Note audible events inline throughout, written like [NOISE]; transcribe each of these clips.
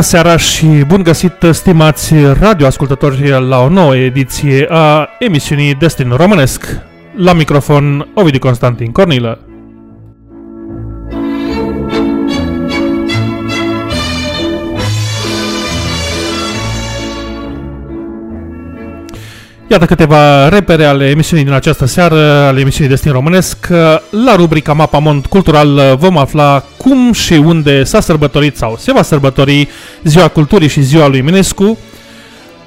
Bună seara și bun găsit, stimați radioascultători, la o nouă ediție a emisiunii Destin Românesc. La microfon, Ovidiu Constantin Cornilă. Iată câteva repere ale emisiunii din această seară, ale emisiunii Destin Românesc. La rubrica Mapamont Cultural vom afla cum și unde s-a sărbătorit sau se va sărbători Ziua Culturii și Ziua lui Eminescu.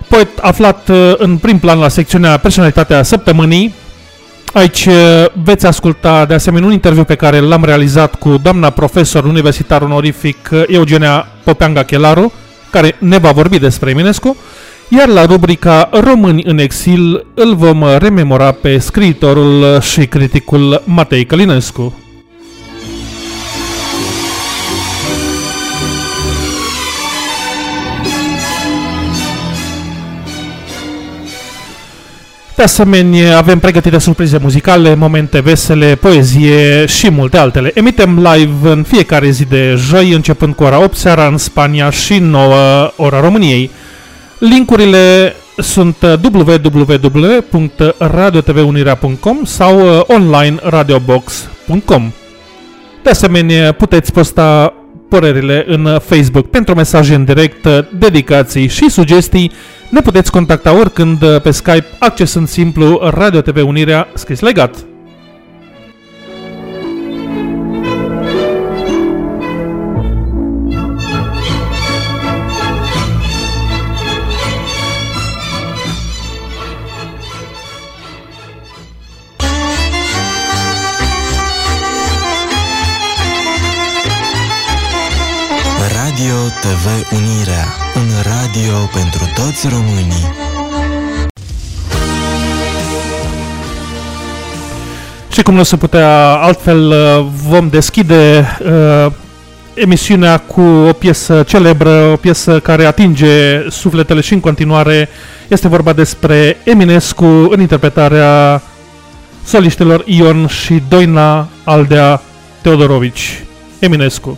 Poet aflat în prim plan la secțiunea Personalitatea Săptămânii. Aici veți asculta de asemenea un interviu pe care l-am realizat cu doamna profesor universitar onorific Eugenia Popeanga Chelaru, care ne va vorbi despre Eminescu. Iar la rubrica Români în exil îl vom rememora pe scriitorul și criticul Matei Călinescu. De asemenea, avem pregătite surprize muzicale, momente vesele, poezie și multe altele. Emitem live în fiecare zi de joi, începând cu ora 8 seara în Spania și 9 ora României. Linkurile sunt uh, www.radiotvunirea.com sau uh, online radiobox.com. De asemenea, puteți posta părerile în uh, Facebook pentru mesaje în direct, dedicații și sugestii. Ne puteți contacta oricând pe Skype accesând simplu Radio TV Unirea scris legat. Radio TV Unirea, un radio pentru toți românii. Și cum nu se putea altfel, uh, vom deschide uh, emisiunea cu o piesă celebră, o piesă care atinge sufletele și în continuare. Este vorba despre Eminescu în interpretarea soliștilor Ion și Doina Aldea Teodorovici. Eminescu.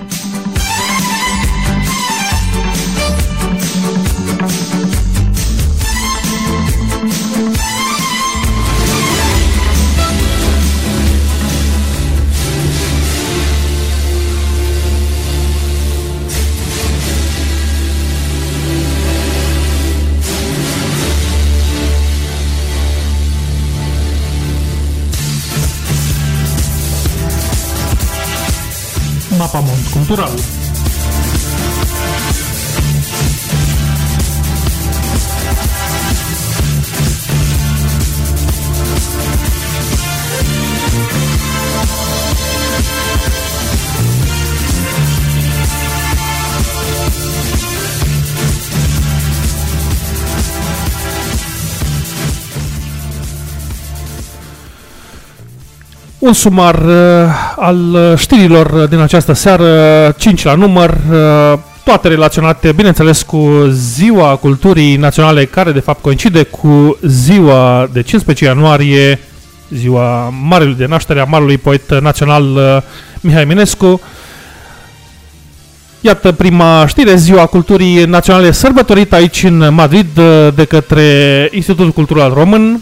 Mapamont Cultural. Un sumar uh, al uh, știrilor din această seară, 5 la număr, uh, toate relaționate, bineînțeles, cu Ziua Culturii Naționale, care de fapt coincide cu ziua de 15 ianuarie, ziua marelui de naștere a marelui poet național uh, Mihai Minescu. Iată prima știre, Ziua Culturii Naționale sărbătorită aici în Madrid uh, de către Institutul Cultural Român,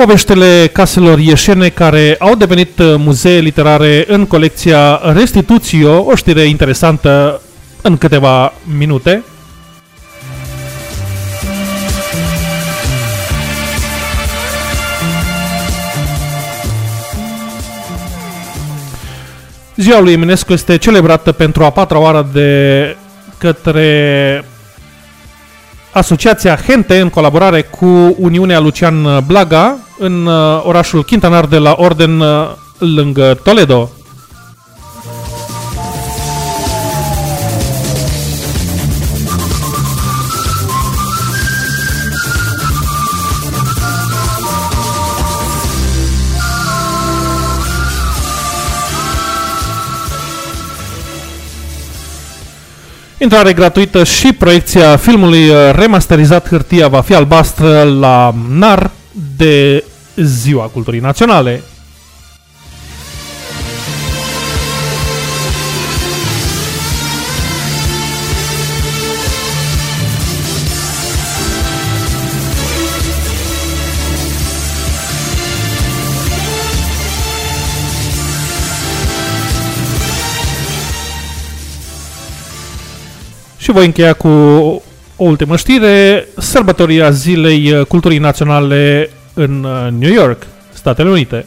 Poveștile caselor ieșene care au devenit uh, muzee literare în colecția Restituțio, o știre interesantă în câteva minute. Ziua lui Eminescu este celebrată pentru a patra oară de către Asociația Gente în colaborare cu Uniunea Lucian Blaga în uh, orașul Quintanar de la Orden uh, lângă Toledo. Intrare gratuită și proiecția filmului uh, remasterizat hârtia va fi albastră la NAR de Ziua Culturii Naționale. Și voi încheia cu o ultimă știre, sărbătoria Zilei Culturii Naționale în uh, New York, Statele Unite.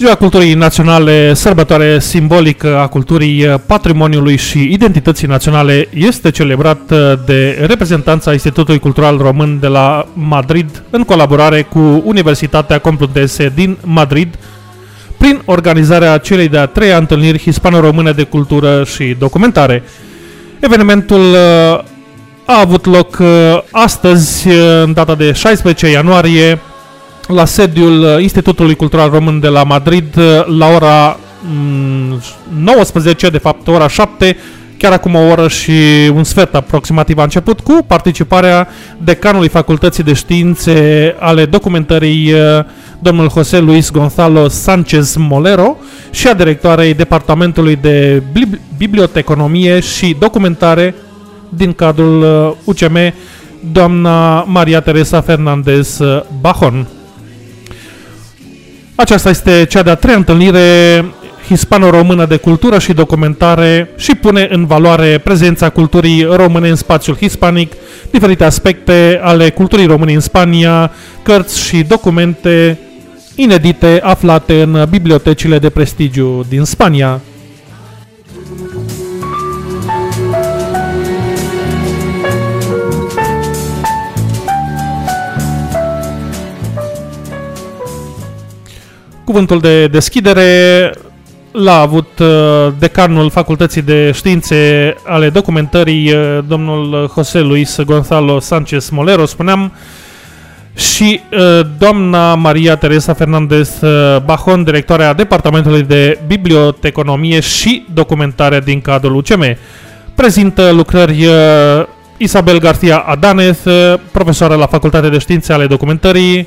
Ziua Culturii Naționale, sărbătoare simbolică a culturii, patrimoniului și identității naționale, este celebrat de reprezentanța Institutului Cultural Român de la Madrid în colaborare cu Universitatea Complutense din Madrid prin organizarea celei de-a treia întâlniri hispano-române de cultură și documentare. Evenimentul uh, a avut loc uh, astăzi, uh, în data de 16 ianuarie, la sediul Institutului Cultural Român de la Madrid, la ora 19, mm, de fapt ora 7, chiar acum o oră și un sfert aproximativ a început, cu participarea decanului Facultății de Științe ale documentării domnul José Luis Gonzalo Sánchez Molero și a directoarei Departamentului de Biblioteconomie și Documentare din cadrul UCM, doamna Maria Teresa Fernandez Bajon. Aceasta este cea de-a treia întâlnire hispano-română de cultură și documentare și pune în valoare prezența culturii române în spațiul hispanic, diferite aspecte ale culturii române în Spania, cărți și documente inedite aflate în bibliotecile de prestigiu din Spania. Cuvântul de deschidere l-a avut uh, decanul Facultății de Științe ale Documentării, uh, domnul José Luis Gonzalo Sánchez Molero, spuneam, și uh, doamna Maria Teresa Fernandez uh, Bajon, directoarea Departamentului de Biblioteconomie și Documentare din cadrul UCM. Prezintă lucrări uh, Isabel Garcia Adanez, uh, profesoară la Facultatea de Științe ale Documentării,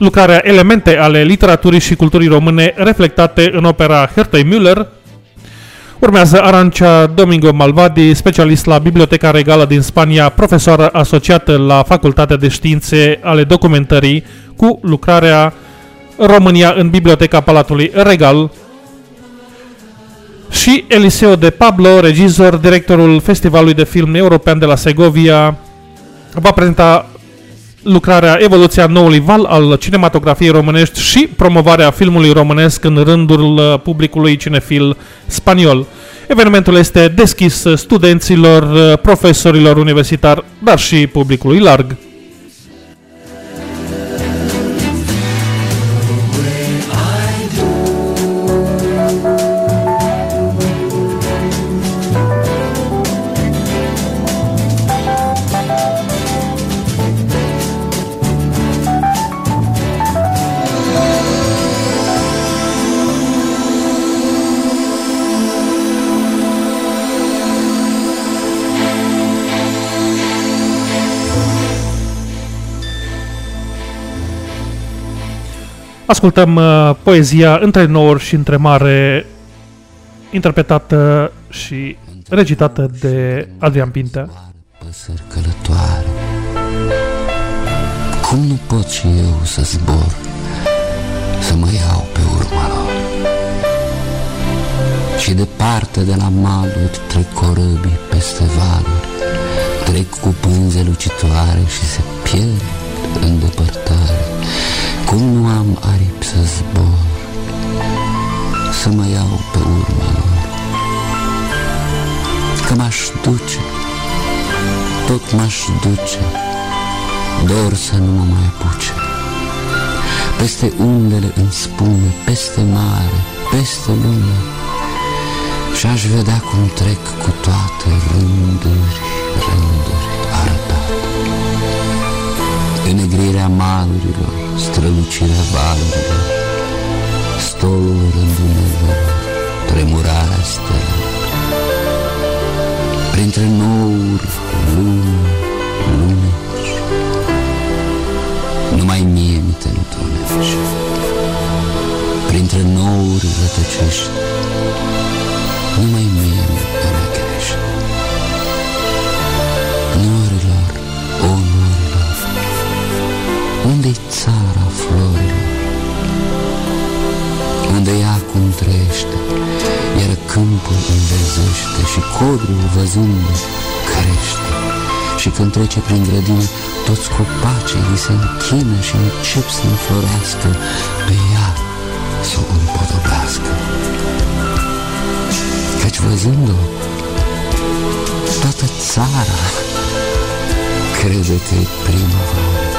lucrarea Elemente ale literaturii și culturii române reflectate în opera Hertei Müller, Urmează Arancia Domingo Malvadi, specialist la Biblioteca Regală din Spania, profesoară asociată la Facultatea de Științe ale Documentării, cu lucrarea România în Biblioteca Palatului Regal, și Eliseo de Pablo, regizor, directorul Festivalului de Film European de la Segovia, va prezenta lucrarea Evoluția noului val al cinematografiei românești și promovarea filmului românesc în rândul uh, publicului cinefil spaniol. Evenimentul este deschis studenților, uh, profesorilor universitari, dar și publicului larg. Ascultăm uh, poezia Între nor și între mare, interpretată și recitată de Adrian Pintea. Păsări călătoare, cum nu pot și eu să zbor, să mă iau pe urma lor? Și departe de la maluri trec corăbii peste valuri, trec cu pânze lucitoare și se pierd în depărtare. Cum nu am aripi să zbor, să mă iau pe urma lor, că m-aș duce, tot m-aș duce, dor să nu mă mai apuce. Peste undele în spune, peste mare, peste lume, și aș vedea cum trec cu toate rânduri, rânduri Înegrirea malurilor, strălucirea valurilor, stolul rândunelor, tremurarea stelelor. Printre nouri, luni, luneci, numai mie mi te întunești. Printre nouri rătăcești, numai mie mi crești. Norilor, o norilor, unde-i țara florilor? Unde ea cum trăiește, iar câmpul învezește și codrul văzând crește. Și când trece prin grădină, toți copacii îi se închină și încep să înflorească pe ea să o împodobească. Căci văzând-o, toată țara crede că e primăvară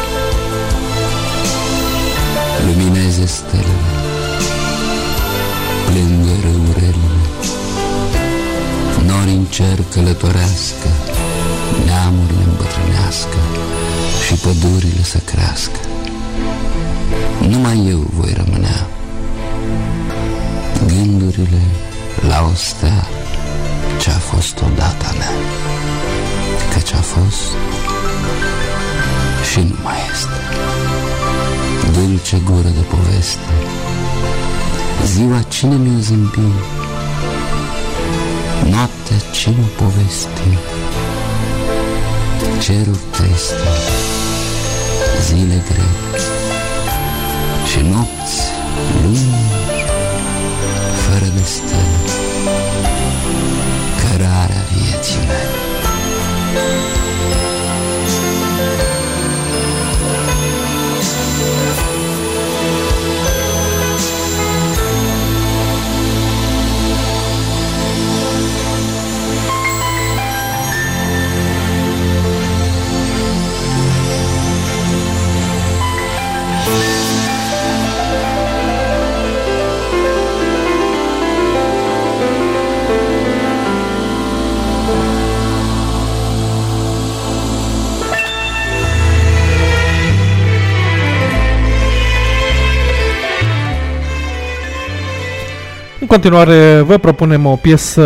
Lumineze stelele Plângă râurele Nori în cer călătorească Neamurile îmbătrânească Și pădurile să crească. Numai eu voi rămânea Gândurile la o stea Ce-a fost odată a mea ce a fost și nu mai este dulce gură de poveste. Ziua cine mi-o zâmbi, noaptea cine o povesti, cerul triste, zile grele și nopți lungi, fără de stele, cărarea vieții mele. În continuare vă propunem o piesă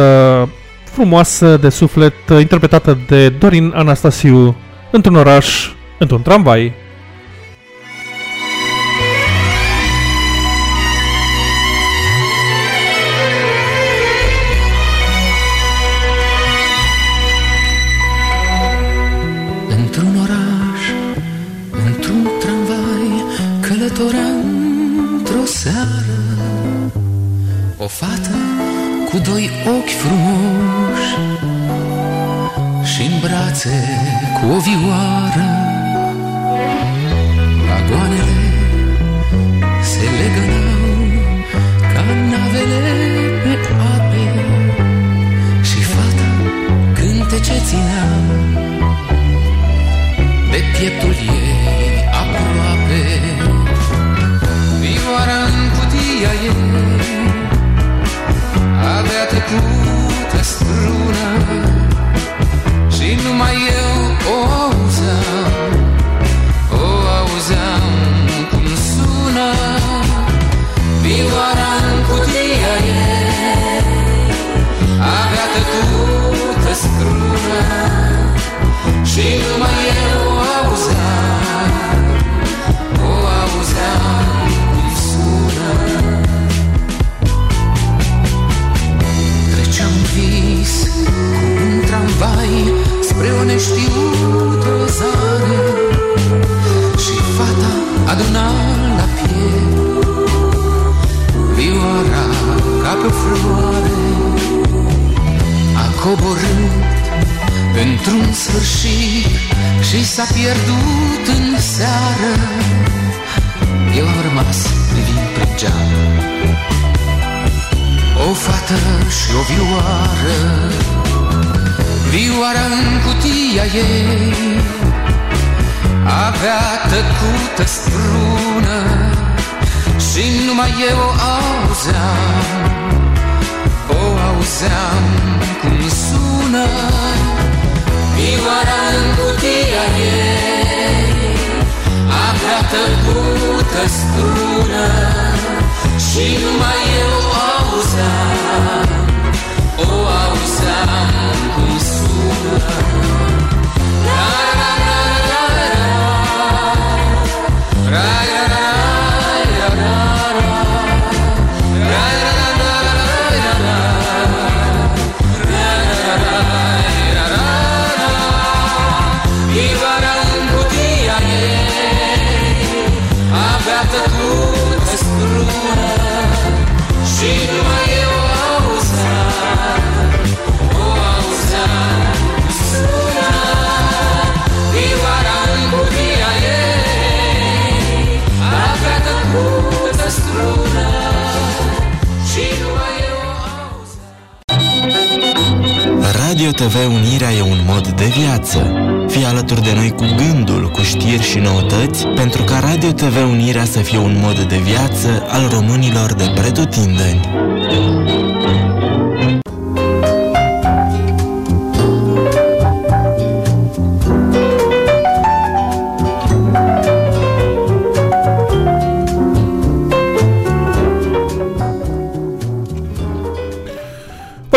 frumoasă de suflet interpretată de Dorin Anastasiu într-un oraș, într-un tramvai.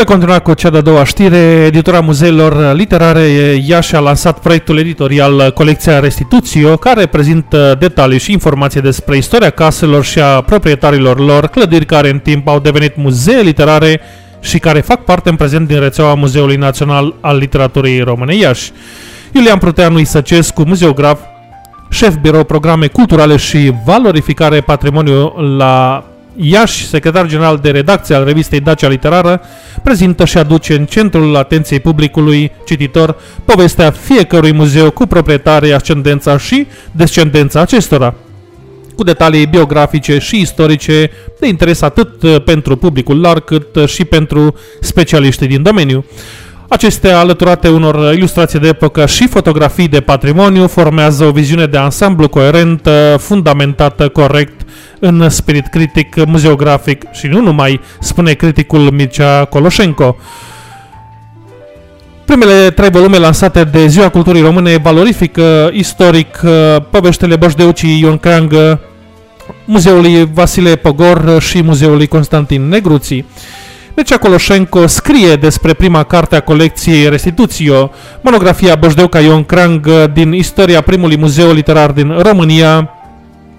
Continua cu cea de-a doua știre. Editora Muzeilor Literare Iași a lansat proiectul editorial Colecția Restituțio, care prezintă detalii și informații despre istoria caselor și a proprietarilor lor, clădiri care în timp au devenit muzee literare și care fac parte în prezent din rețeaua Muzeului Național al Literaturii Române Iași. Iulian Pruteanu Isăcescu, muzeograf, șef birou programe culturale și valorificare patrimoniu la Iași, secretar general de redacție al revistei Dacia Literară, prezintă și aduce în centrul atenției publicului cititor povestea fiecărui muzeu cu proprietare, ascendența și descendența acestora cu detalii biografice și istorice de interes atât pentru publicul larg cât și pentru specialiștii din domeniu. Acestea, alăturate unor ilustrații de epocă și fotografii de patrimoniu, formează o viziune de ansamblu coerentă, fundamentată corect în spirit critic, muzeografic și nu numai, spune criticul Mircea Coloșenco. Primele trei volume lansate de Ziua Culturii Române valorifică istoric poveștile Bășdeucii Ion Creangă, Muzeului Vasile Pogor și Muzeului Constantin Negruții. Mircea Coloșenco scrie despre prima carte a colecției Restituțio, monografia Bășdeuca Ion Creang din istoria primului muzeu literar din România,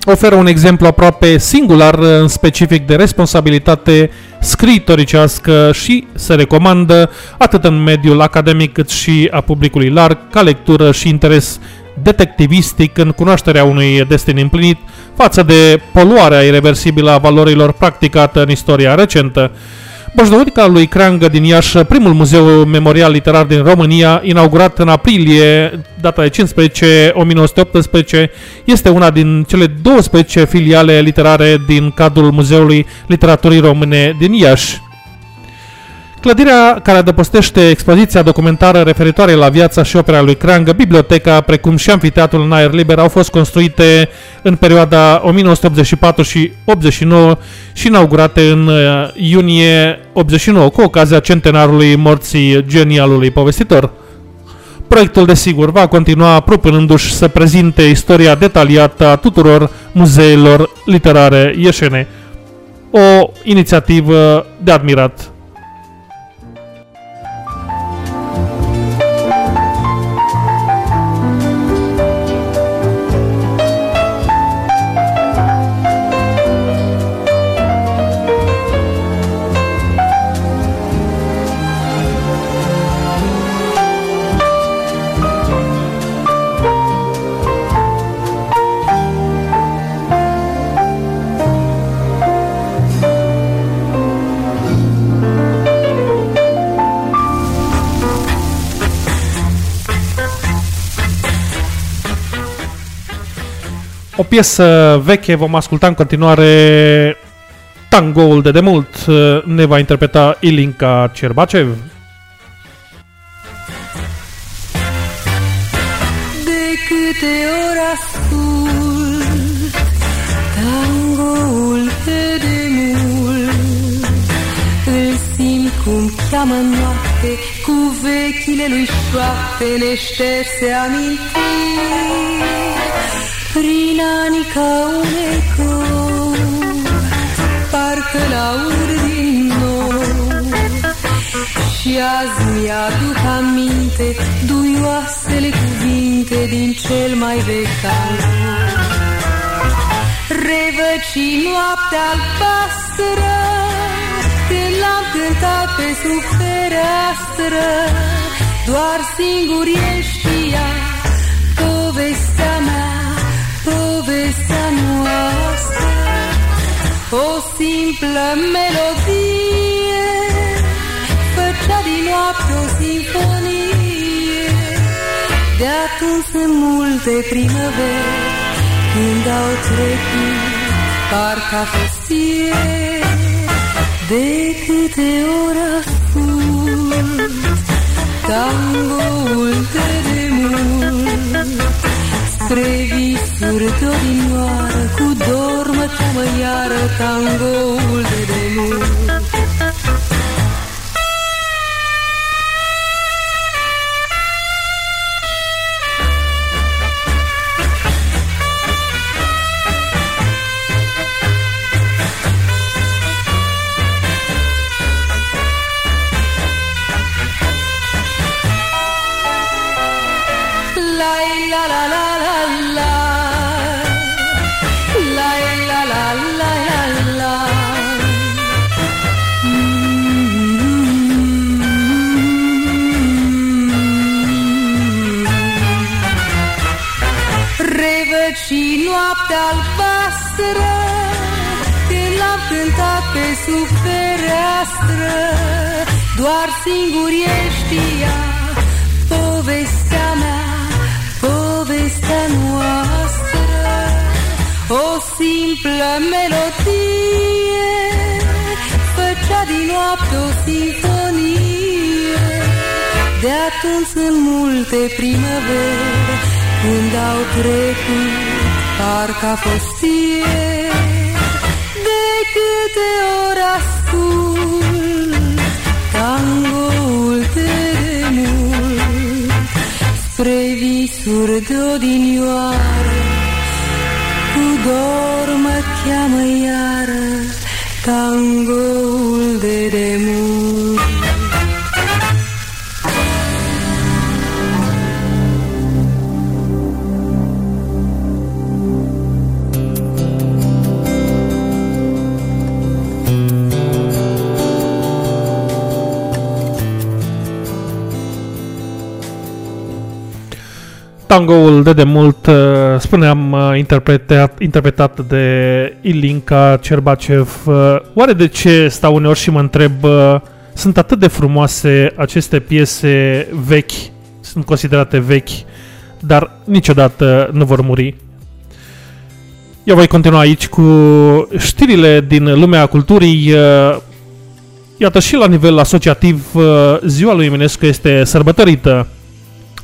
oferă un exemplu aproape singular în specific de responsabilitate scriitoricească și se recomandă atât în mediul academic cât și a publicului larg ca lectură și interes detectivistic în cunoașterea unui destin împlinit față de poluarea irreversibilă a valorilor practicată în istoria recentă. Bășdăurica lui Creangă din Iași, primul muzeu memorial literar din România, inaugurat în aprilie, data de 15 1918, este una din cele 12 filiale literare din cadrul Muzeului Literaturii Române din Iași. Clădirea care adăpostește expoziția documentară referitoare la viața și opera lui Creangă, biblioteca, precum și amfiteatrul în aer liber, au fost construite în perioada 1984 și 89 și inaugurate în uh, iunie 89, cu ocazia centenarului morții genialului povestitor. Proiectul, desigur, va continua propunându-și să prezinte istoria detaliată a tuturor muzeelor literare ieșene. O inițiativă de admirat. O piesă veche, vom asculta în continuare tangoul de demult, ne va interpreta Ilinca Cerbacev. De câte ori ascult tangoul pe demult, îl simt cum cheamă noapte cu vechile lui șoapte ne șterse amintiri. Prin anii ca un ecou, parcă l-aud din nou. Și azi mi-aduc aminte duioasele cuvinte din cel mai vechi tango. Revăci noaptea albastră, când l-am cântat pe sub fereastră, doar singur el știa povestea mea, povestea O simplă melodie făcea din noapte o sinfonie. De atunci sunt multe primăveri când au trecut, parcă a fost ieri. De câte ori ascult tangoul de demult, spre visuri de odinioară, cu dor cheamă iară tangoul de demult. Doar singur el știa Povestea mea, povestea noastră. O simplă melodie Făcea din noapte o sinfonie. De atunci sunt multe primăveri Când au trecut parcă a fost ieri De câte ori de odinioară Cu dor mă cheamă iară Tangoul Tangoul de demult, uh, spuneam, uh, interpretat, interpretat de Ilinca Cerbacev. Uh, Oare de ce stau uneori și mă întreb, uh, sunt atât de frumoase aceste piese vechi, sunt considerate vechi, dar niciodată nu vor muri? Eu voi continua aici cu știrile din lumea culturii. uh, Iată și la nivel asociativ, uh, ziua lui Eminescu este sărbătorită.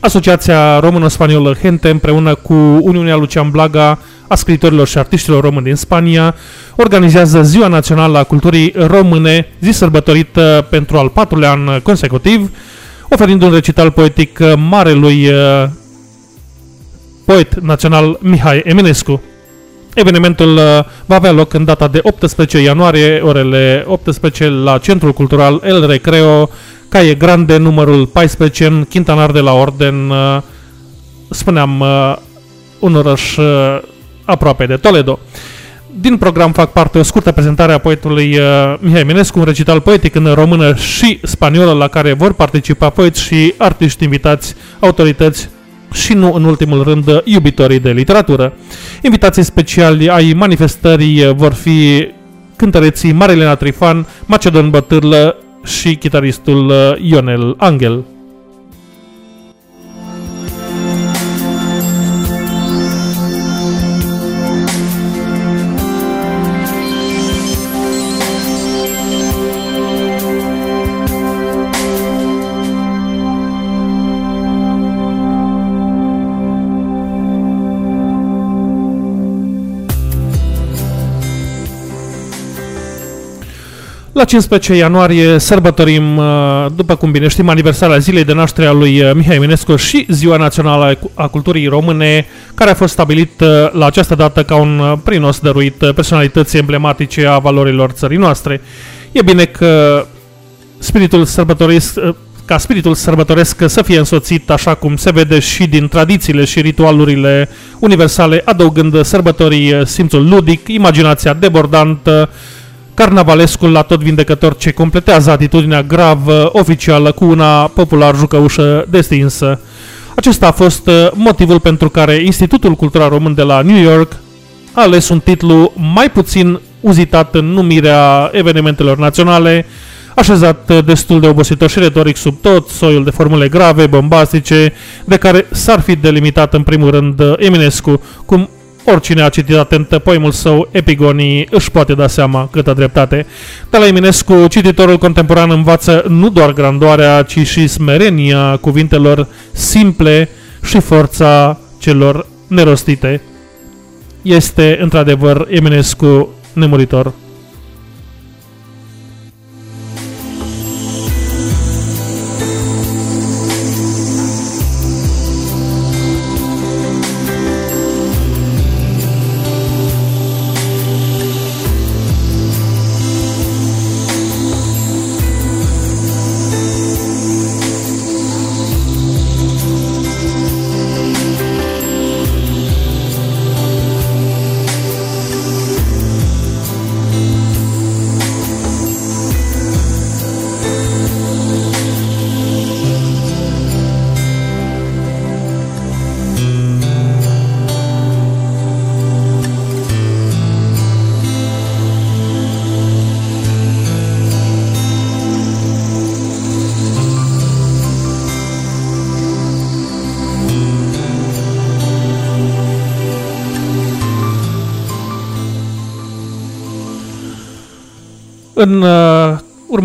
Asociația Română-Spaniolă Gente împreună cu Uniunea Lucian Blaga a scriitorilor și artiștilor români din Spania organizează Ziua Națională a Culturii Române, zi sărbătorită pentru al patrulea an consecutiv, oferind un recital poetic marelui uh, poet național Mihai Eminescu. Evenimentul uh, va avea loc în data de 18 ianuarie, orele 18 la Centrul Cultural El Recreo, Caie Grande, numărul 14, în Quintanar de la Orden, uh, spuneam, uh, un oraș uh, aproape de Toledo. Din program fac parte o scurtă prezentare a poetului uh, Mihai Eminescu, un recital poetic în română și spaniolă la care vor participa poeți și artiști invitați, autorități și nu în ultimul rând iubitorii de literatură. Invitații speciali ai manifestării vor fi cântăreții Marilena Trifan, Macedon Bătârlă și chitaristul uh, Ionel Angel. La 15 ianuarie sărbătorim, uh, după cum bine știm, aniversarea zilei de naștere a lui uh, Mihai Eminescu și Ziua Națională a Culturii Române, care a fost stabilit uh, la această dată ca un prinos dăruit personalității emblematice a valorilor țării noastre. E bine că spiritul sărbătoresc, ca spiritul sărbătoresc să fie însoțit așa cum se vede și din tradițiile și ritualurile universale, adăugând sărbătorii simțul ludic, imaginația debordantă, carnavalescul la tot vindecător ce completează atitudinea gravă oficială cu una popular jucăușă destinsă. Acesta a fost uh, motivul pentru care Institutul Cultural Român de la New York a ales un titlu mai puțin uzitat în numirea evenimentelor naționale, așezat uh, destul de obositor și retoric sub tot soiul de formule grave, bombastice, de care s-ar fi delimitat în primul rând uh, Eminescu, cum Oricine a citit atent poemul său, Epigonii, își poate da seama câtă dreptate. De la Eminescu, cititorul contemporan învață nu doar grandoarea, ci și smerenia cuvintelor simple și forța celor nerostite. Este, într-adevăr, Eminescu nemuritor.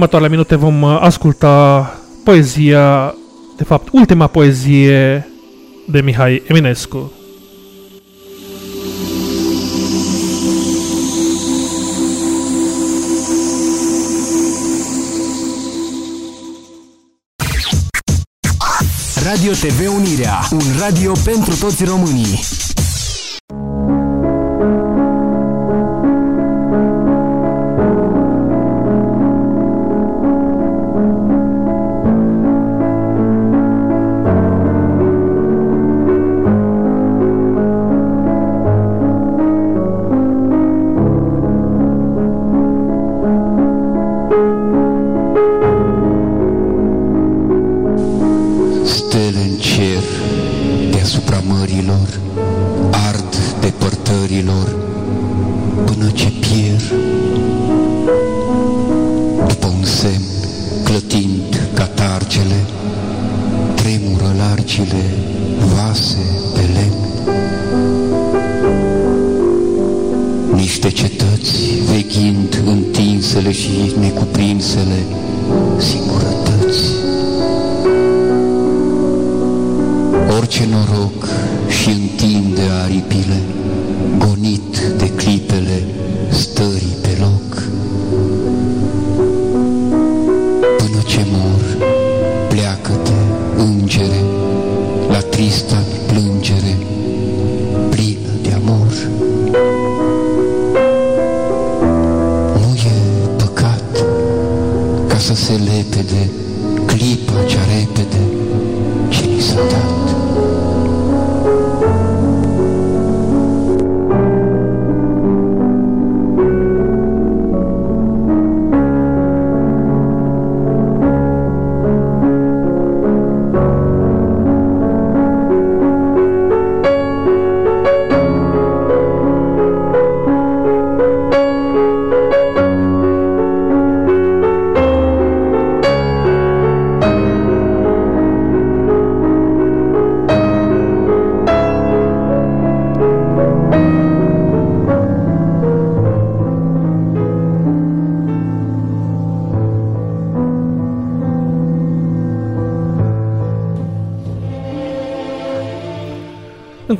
Următoarele minute vom uh, asculta poezia, de fapt, ultima poezie de Mihai Eminescu. Radio TV Unirea, un radio pentru toți românii.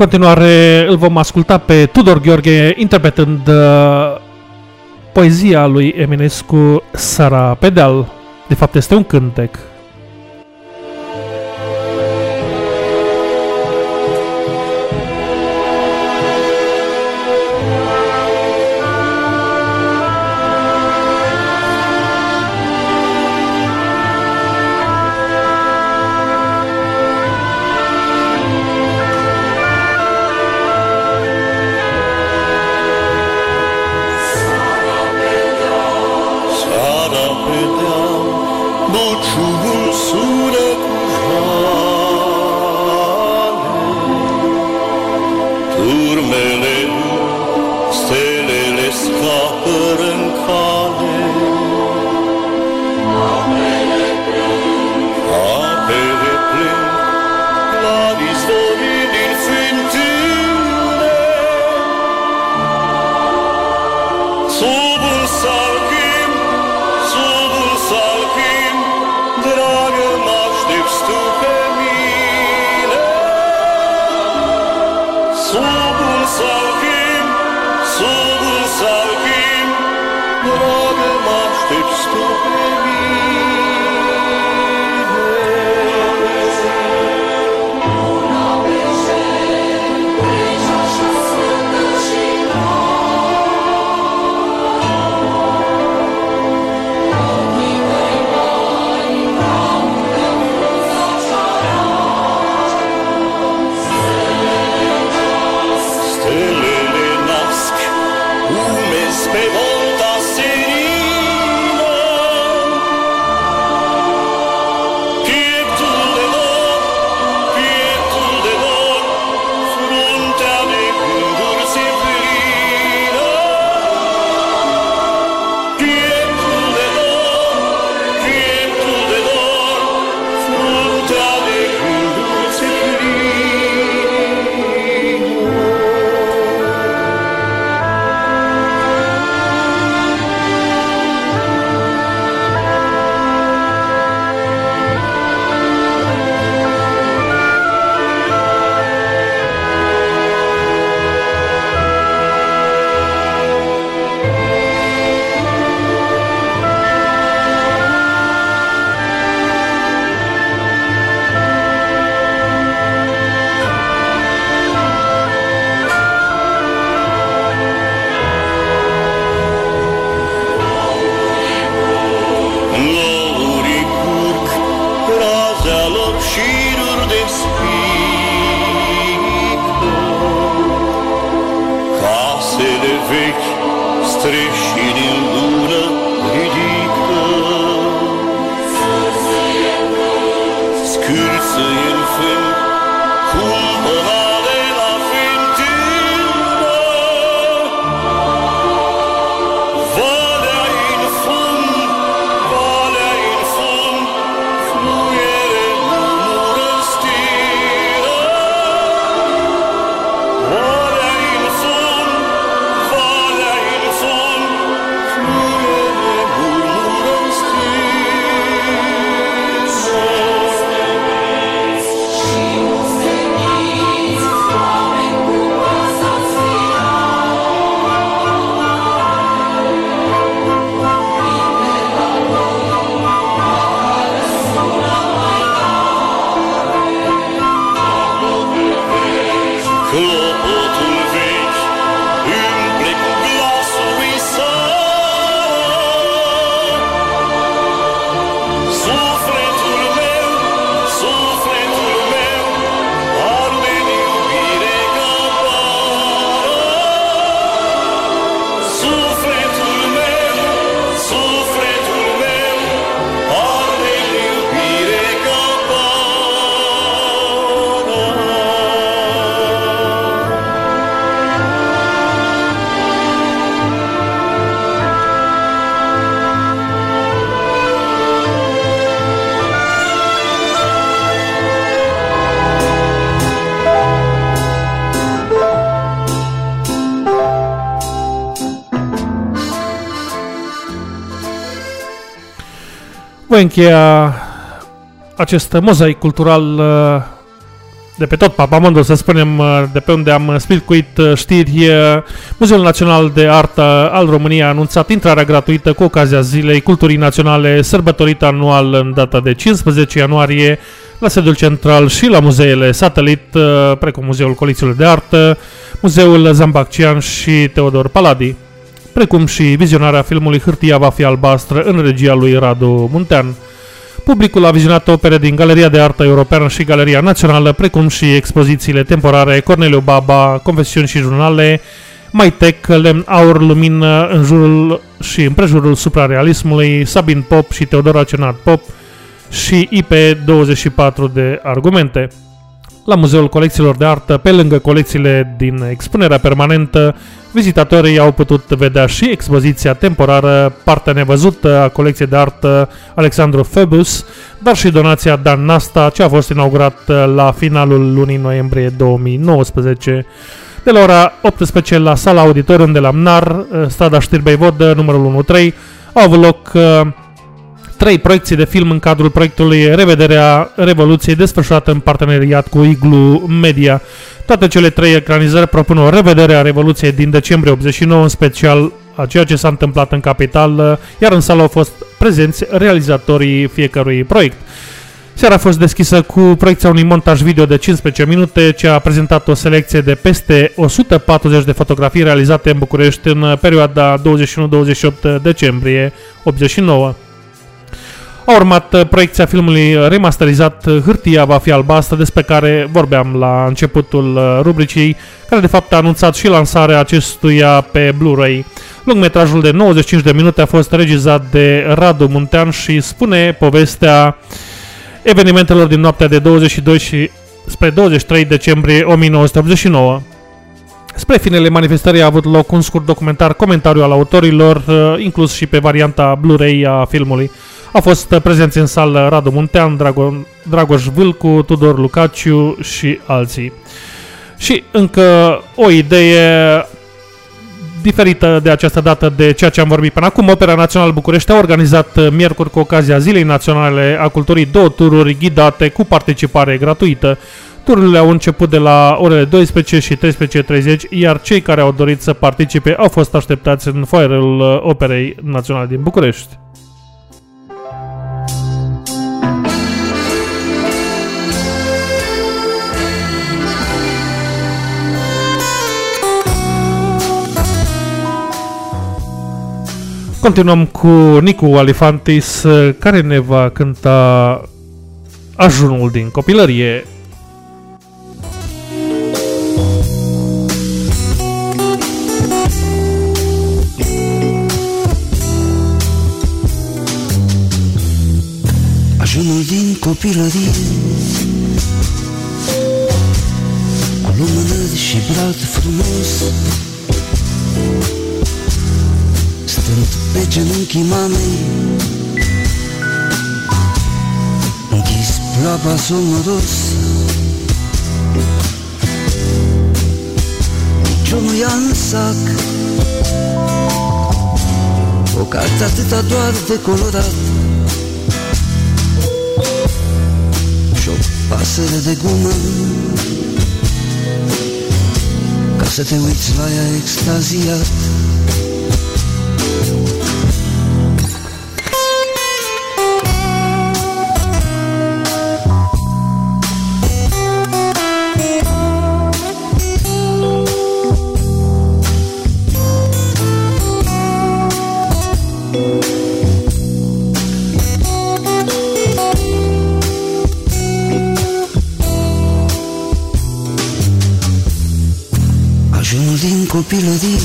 Continuare îl vom asculta pe Tudor Gheorghe interpretând uh, poezia lui Eminescu Sara Pedal. De fapt este un cântec. Voi încheia acest mozaic cultural uh, de pe tot Papamondul, să spunem, uh, de pe unde am spilcuit uh, știri. uh, Muzeul Național de Artă al României a anunțat intrarea gratuită cu ocazia Zilei Culturii Naționale, sărbătorită anual în data de 15 ianuarie, la sediul central și la muzeele satelit, uh, precum Muzeul Colecțiilor de Artă, Muzeul Zambaccian și Teodor Paladi precum și vizionarea filmului Hârtia va fi albastră în regia lui Radu Muntean. Publicul a vizionat opere din Galeria de Artă Europeană și Galeria Națională, precum și expozițiile temporare Corneliu Baba, Confesiuni și Jurnale, Maitec, Lemn Aur, Lumină în jurul și împrejurul suprarealismului, Sabin Pop și Teodora Cenat Pop și IP24 de argumente. La Muzeul Colecțiilor de Artă, pe lângă colecțiile din expunerea permanentă, vizitatorii au putut vedea și expoziția temporară, partea nevăzută a colecției de artă Alexandru Phoebus, dar și donația Dan Nasta, ce a fost inaugurat la finalul lunii noiembrie 2019. De la ora 18 la sala auditorium de la Mnar, strada Știrbei Vodă, numărul 1-3, au avut loc uh, trei proiecții de film în cadrul proiectului Revederea Revoluției desfășurată în parteneriat cu Iglu Media. Toate cele trei ecranizări propun o revedere a Revoluției din decembrie 89, în special a ceea ce s-a întâmplat în capital, iar în sală au fost prezenți realizatorii fiecărui proiect. Seara a fost deschisă cu proiecția unui montaj video de 15 minute, ce a prezentat o selecție de peste 140 de fotografii realizate în București în perioada 21-28 decembrie 89. A urmat uh, proiecția filmului remasterizat uh, Hârtia va fi albastră, despre care vorbeam la începutul uh, rubricii, care de fapt a anunțat și lansarea acestuia pe Blu-ray. Lungmetrajul de 95 de minute a fost regizat de Radu Muntean și spune povestea evenimentelor din noaptea de 22 și spre 23 decembrie 1989. Spre finele manifestării a avut loc un scurt documentar comentariu al autorilor, inclus și pe varianta Blu-ray a filmului. Au fost prezenți în sală Radu Muntean, Drago- Dragoș Vâlcu, Tudor Lucaciu și alții. Și încă o idee diferită de această dată de ceea ce am vorbit până acum. Opera Națională București a organizat uh, miercuri cu ocazia Zilei Naționale a Culturii două tururi ghidate cu participare gratuită. Tururile au început de la orele 12 și 13.30, iar cei care au dorit să participe au fost așteptați în foaierul uh, Operei Naționale din București. Continuăm cu Nicu Alifantis, uh, care ne va cânta Ajunul din copilărie. Ajunul din copilărie Cu lumânări și brad frumos Stând pe genunchii mamei. Închis plapa sonoros Niciunul ia în sac. O carte atâta doar de colorat. Și o pasăre de gumă. Ca să te uiți la ea extaziat din copilărie.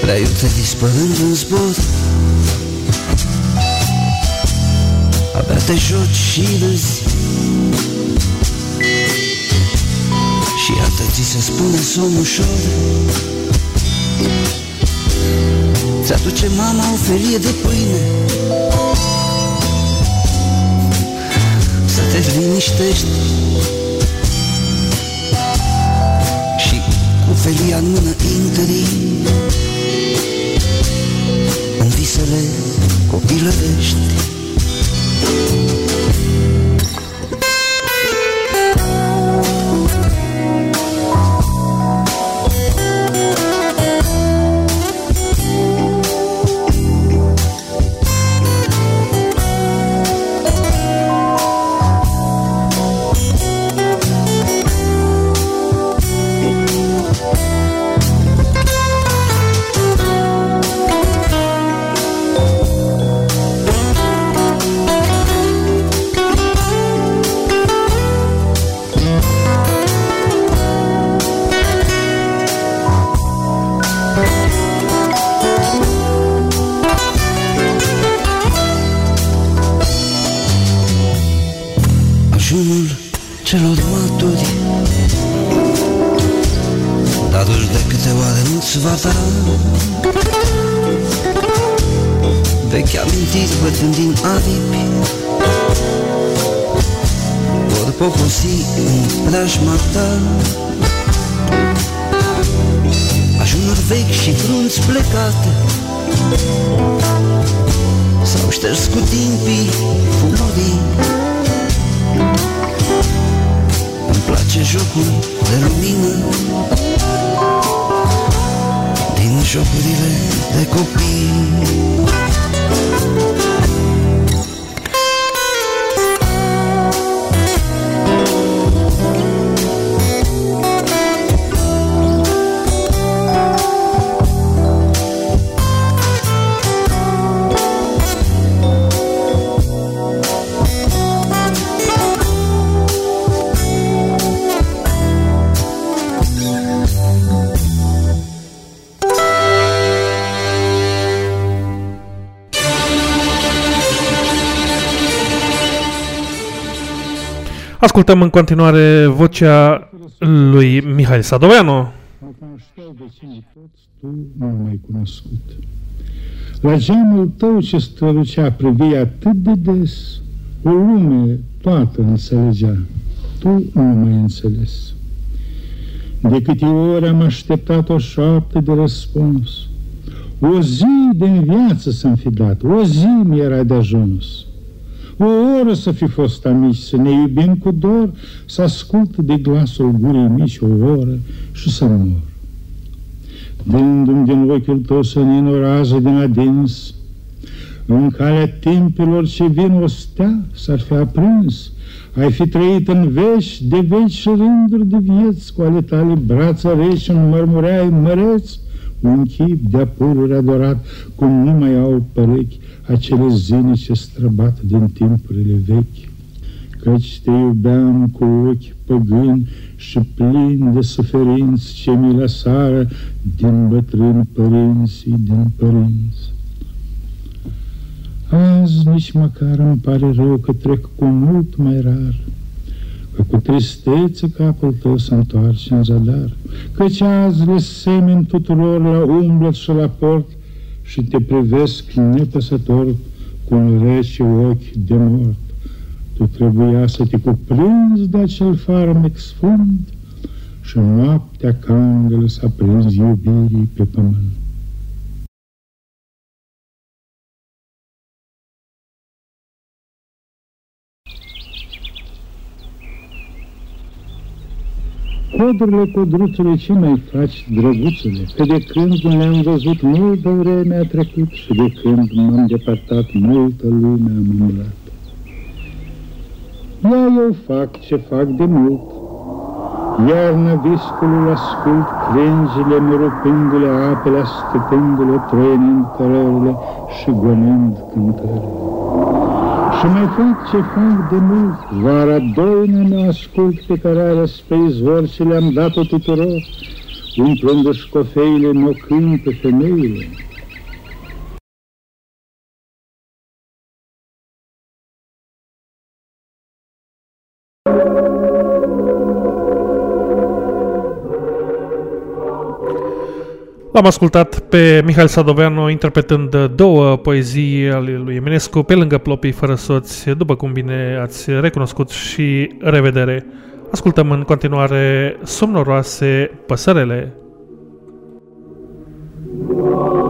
Prea iute dispărând în zbor. Abia te joci și râzi. Și iată ți se spune somn ușor. Ți-aduce mama o felie de pâine. Să te liniștești felia în mână intri În visele copilărești nu-ți va da Vechi amintiri bătrând din aripi Vor poposi în preajma ta. Ajunuri vechi și frunți plecate S-au șters cu timpii fumorii. Îmi place jocul de lumină. Din jocurile de copii Ascultăm în continuare vocea lui Mihail Sadoveanu. Dacă aș știau de cine toți, tu nu m-ai cunoscut. La geamul tău ce strălucea privia atât de des, o lume toată înțelegea. Tu nu m-ai înțeles. De câte ori am așteptat o șoaptă de răspuns, o zi din viață să-mi fi dat, o zi mi era de ajuns. O oră să fi fost amici, să ne iubim cu dor, să ascult de glasul gurii mici o oră și să mor. Dându-mi din ochiul tău să nenorază din adins, în calea timpilor ce vin o stea s-ar fi aprins, ai fi trăit în veci de veci și rânduri de vieți, cu ale tale brațe reci înmărmureai măreți, un chip de-a pururi adorat, cum nu mai au perechi acele zile ce străbat din timpurile vechi. Căci te iubeam cu ochi păgâni și plin de suferinți ce mi lăsară din bătrâni părinții din părinți. Azi nici măcar îmi pare rău că trec cu mult mai rar, Că cu tristețe capul tău se întoarce în zadar, Căci azi le semen tuturor la umblăt și la port Și te privesc nepăsător cu un rece ochi de mort. Tu trebuia să te cuprinzi de acel farmec sfânt Și noaptea candele să aprinzi iubirii pe pământ. Codurile codruțului, ce mai faci, drăguțule? Că de când nu le-am văzut, multă vreme a trecut și de când m-am depărtat, multă lume am umblat. Ia eu fac ce fac de mult, Iarnă visculul ascult, crengile mă rupându-le, apele ascătându-le, trăinind cărările și gonind cântările. Și mai fac ce fac de mult, vara doină mă ascult pe care ales pe izvor și le-am dat-o tuturor, umplându-și cofeile mă cântă femeile. L-am ascultat pe Mihail Sadoveanu interpretând două poezii ale lui Eminescu, pe lângă Plopii fără soți, după cum bine ați recunoscut și revedere. Ascultăm în continuare somnoroase păsărele. Doar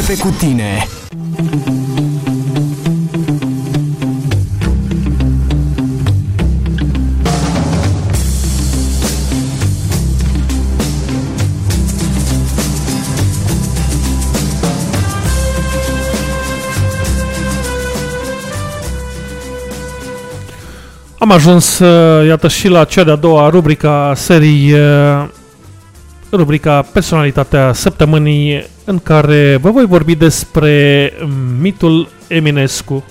începe cu tine. Am ajuns, uh, iată, și la cea de-a doua rubrica a serii, uh, rubrica Personalitatea Săptămânii, în care vă voi vorbi despre mitul Eminescu.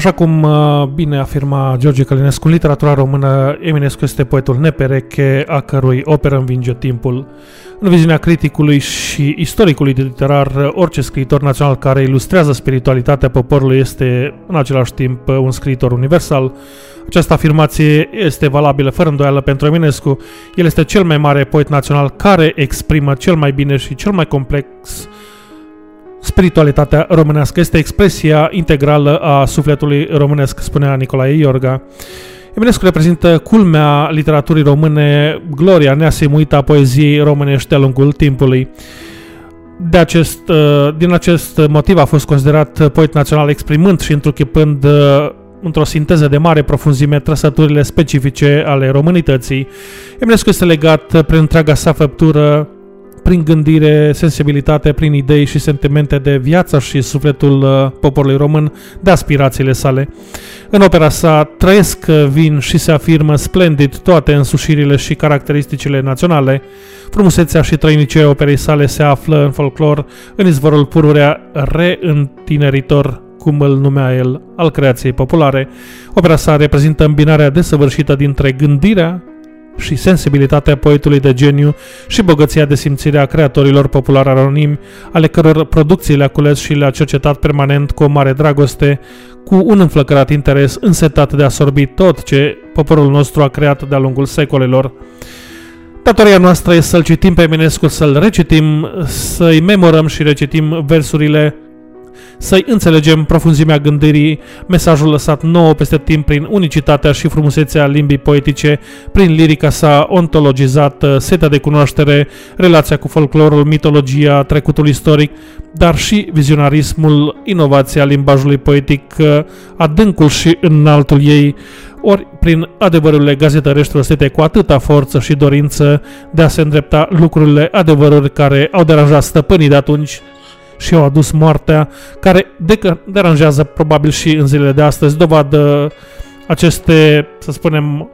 Așa cum uh, bine afirma George Călinescu, în literatura română, Eminescu este poetul nepereche, a cărui operă învinge timpul. În viziunea criticului și istoricului literar, orice scriitor național care ilustrează spiritualitatea poporului este în același timp un scriitor universal. Această afirmație este valabilă fără îndoială pentru Eminescu. El este cel mai mare poet național care exprimă cel mai bine și cel mai complex spiritualitatea românească. Este expresia integrală a sufletului românesc, spunea Nicolae Iorga. Eminescu reprezintă culmea literaturii române, gloria neasimuită a poeziei românești de-a lungul timpului. De acest, uh, din acest motiv a fost considerat poet național exprimând și întruchipând uh, într-o sinteză de mare profunzime trăsăturile specifice ale românității. Eminescu este legat prin întreaga sa făptură prin gândire, sensibilitate, prin idei și sentimente de viață și sufletul uh, poporului român, de aspirațiile sale. În opera sa trăiesc, uh, vin și se afirmă splendid toate însușirile și caracteristicile naționale. Frumusețea și trăinicia operei sale se află în folclor, în izvorul pururea reîntineritor cum îl numea el, al creației populare. Opera sa reprezintă îmbinarea desăvârșită dintre gândirea, și sensibilitatea poetului de geniu și bogăția de simțire a creatorilor populari anonimi, ale căror producții le-a cules și le-a cercetat permanent cu o mare dragoste, cu un înflăcărat interes însetat de a sorbi tot ce poporul nostru a creat de-a lungul secolelor. Datoria noastră este să-l citim pe Eminescu, să-l recitim, să-i memorăm și recitim versurile să-i înțelegem profunzimea gândirii, mesajul lăsat nouă peste timp prin unicitatea și frumusețea limbii poetice, prin lirica sa ontologizată, setea de cunoaștere, relația cu folclorul, mitologia, trecutul istoric, dar și vizionarismul, inovația limbajului poetic, adâncul și înaltul ei, ori prin adevărurile gazetărești rostite cu atâta forță și dorință de a se îndrepta lucrurile adevăruri care au deranjat stăpânii de atunci și au adus moartea, care deranjează probabil și în zilele de astăzi, dovadă aceste, să spunem,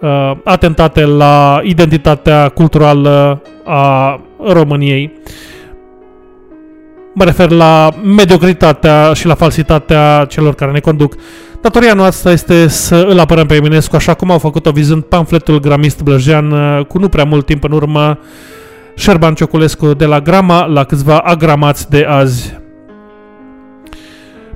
uh, atentate la identitatea culturală a României. Mă refer la mediocritatea și la falsitatea celor care ne conduc. Datoria noastră este să îl apărăm pe Eminescu așa cum au făcut-o vizând pamfletul Gramist Blăjean uh, cu nu prea mult timp în urmă Șerban Cioculescu de la Grama la câțiva agramați de azi.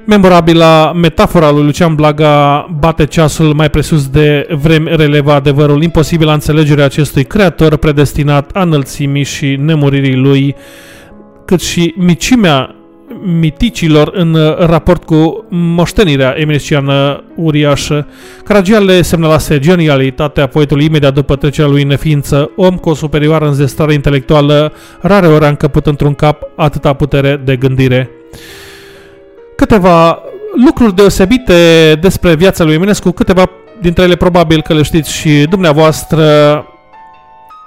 Memorabila metafora lui Lucian Blaga bate ceasul mai presus de vremi releva adevărul imposibil a înțelegerea acestui creator predestinat a înălțimii și nemuririi lui, cât și micimea miticilor în uh, raport cu moștenirea eminesciană uriașă. Caragiale semnalase genialitatea poetului imediat după trecerea lui în neființă, om cu o superioară înzestrare intelectuală, rare ori a încăput într-un cap atâta putere de gândire. Câteva lucruri deosebite despre viața lui Eminescu, câteva dintre ele probabil că le știți și dumneavoastră.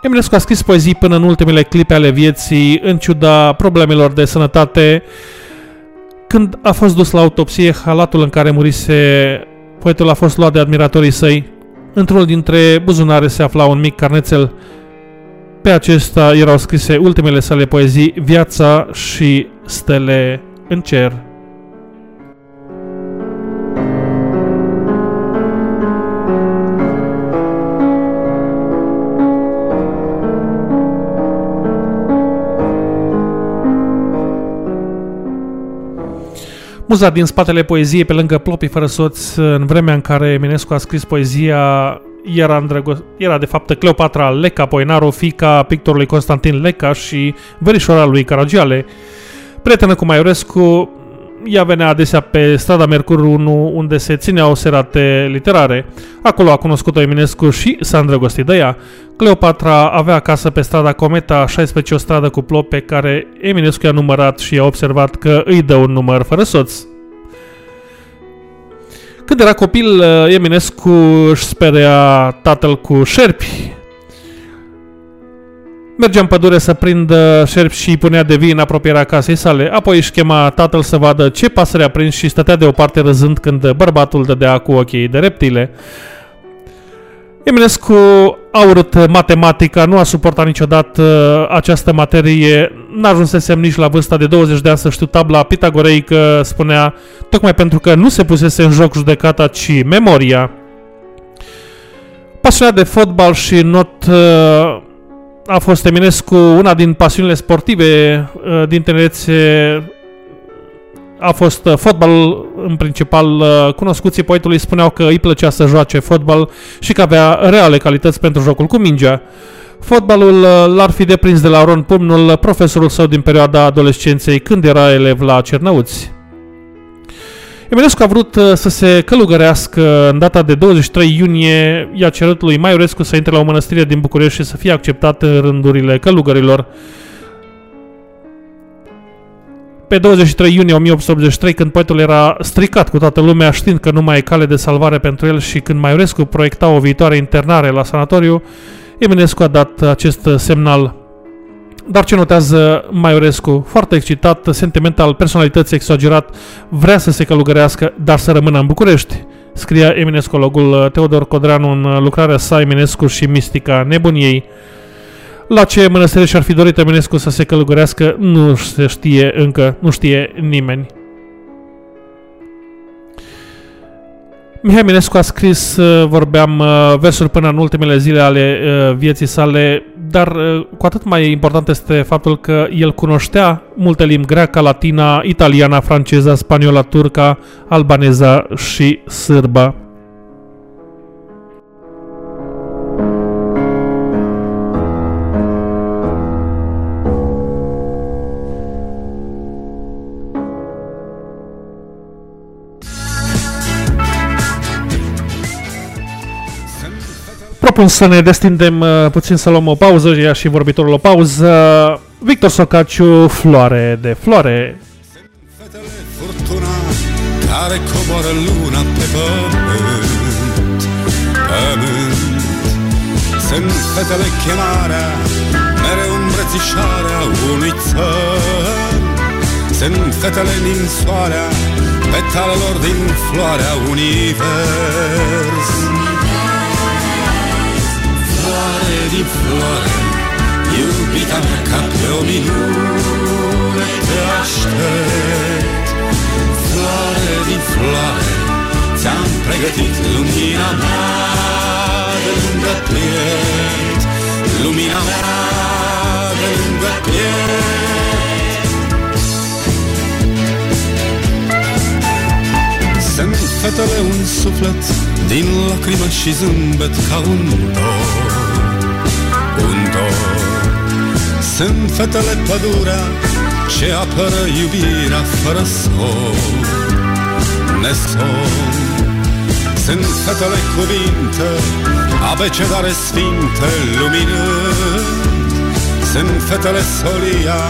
Eminescu a scris poezii până în ultimele clipe ale vieții, în ciuda problemelor de sănătate. Când a fost dus la autopsie, halatul în care murise poetul a fost luat de admiratorii săi. Într-unul dintre buzunare se afla un mic carnețel. Pe acesta erau scrise ultimele sale poezii, Viața și stele în cer. Muza din spatele poeziei, pe lângă Plopii fără soț, în vremea în care Eminescu a scris poezia, era, îndrăgo- era de fapt Cleopatra Leca Poinaru, fica pictorului Constantin Leca și verișoara lui Caragiale. Prietenă cu Maiorescu, ea venea adesea pe strada Mercur 1, unde se țineau serate literare. Acolo a cunoscut-o Eminescu și s-a îndrăgostit de ea. Cleopatra avea acasă pe strada Cometa 16 o stradă cu plop pe care Eminescu i-a numărat și a observat că îi dă un număr fără soț. Când era copil, Eminescu își sperea tatăl cu șerpi, Mergea în pădure să prindă șerpi și îi punea de vii în apropierea casei sale, apoi își chema tatăl să vadă ce pasăre a prins și stătea deoparte râzând când bărbatul dădea cu ochii de reptile. Eminescu a urât matematica, nu a suportat niciodată uh, această materie, n-ajunsesem nici la vârsta de 20 de ani să știu tabla pitagoreică, spunea, tocmai pentru că nu se pusese în joc judecata, ci memoria. Pasionat de fotbal și not uh, a fost Eminescu una din pasiunile sportive uh, din tinerețe a fost uh, fotbal în principal. uh, Cunoscuții poetului spuneau că îi plăcea să joace fotbal și că avea reale calități pentru jocul cu mingea. Fotbalul uh, l-ar fi deprins de la Ron Pumnul, profesorul său din perioada adolescenței, când era elev la Cernăuți. Eminescu a vrut uh, să se călugărească în data de 23 iunie, i-a cerut lui Maiorescu să intre la o mănăstire din București și să fie acceptat în rândurile călugărilor. Pe 23 iunie 1883, când poetul era stricat cu toată lumea, știind că nu mai e cale de salvare pentru el și când Maiorescu proiecta o viitoare internare la sanatoriu, Eminescu a dat acest semnal. Dar ce notează Maiorescu? Foarte excitat, sentimental, personalități exagerat, vrea să se călugărească, dar să rămână în București. Scria eminescologul Teodor Codreanu în lucrarea sa Eminescu și mistica nebuniei. La ce mănăstire și-ar fi dorit Eminescu să se călugărească, nu se știe încă, nu știe nimeni. Mihai Eminescu a scris, uh, vorbeam, uh, versuri până în ultimele zile ale uh, vieții sale, dar uh, cu atât mai important este faptul că el cunoștea multe limbi greaca, latina, italiana, franceza, spaniola, turca, albaneza și sârba. Propun să ne destindem uh, puțin să luăm o pauză, ea și vorbitorul o pauză. Victor Socaciu, Floare de Floare. furtuna care coboară luna pe pământ Pământ Sunt fetele chemarea Mereu îmbrățișarea unui țăr Sunt fetele ninsoarea Petalelor din floarea univers din floare Iubita mea ca pe o minune te aștept. Floare din floare Ți-am pregătit lumina mea de lângă piept. Lumina mea de lângă piept. Sunt fetele un suflet din lacrimă și zâmbet ca un dor Sunt fetele pădurea ce apără iubirea fără son. Neson Sunt fetele cuvinte abecedare sfinte luminând Sunt fetele solia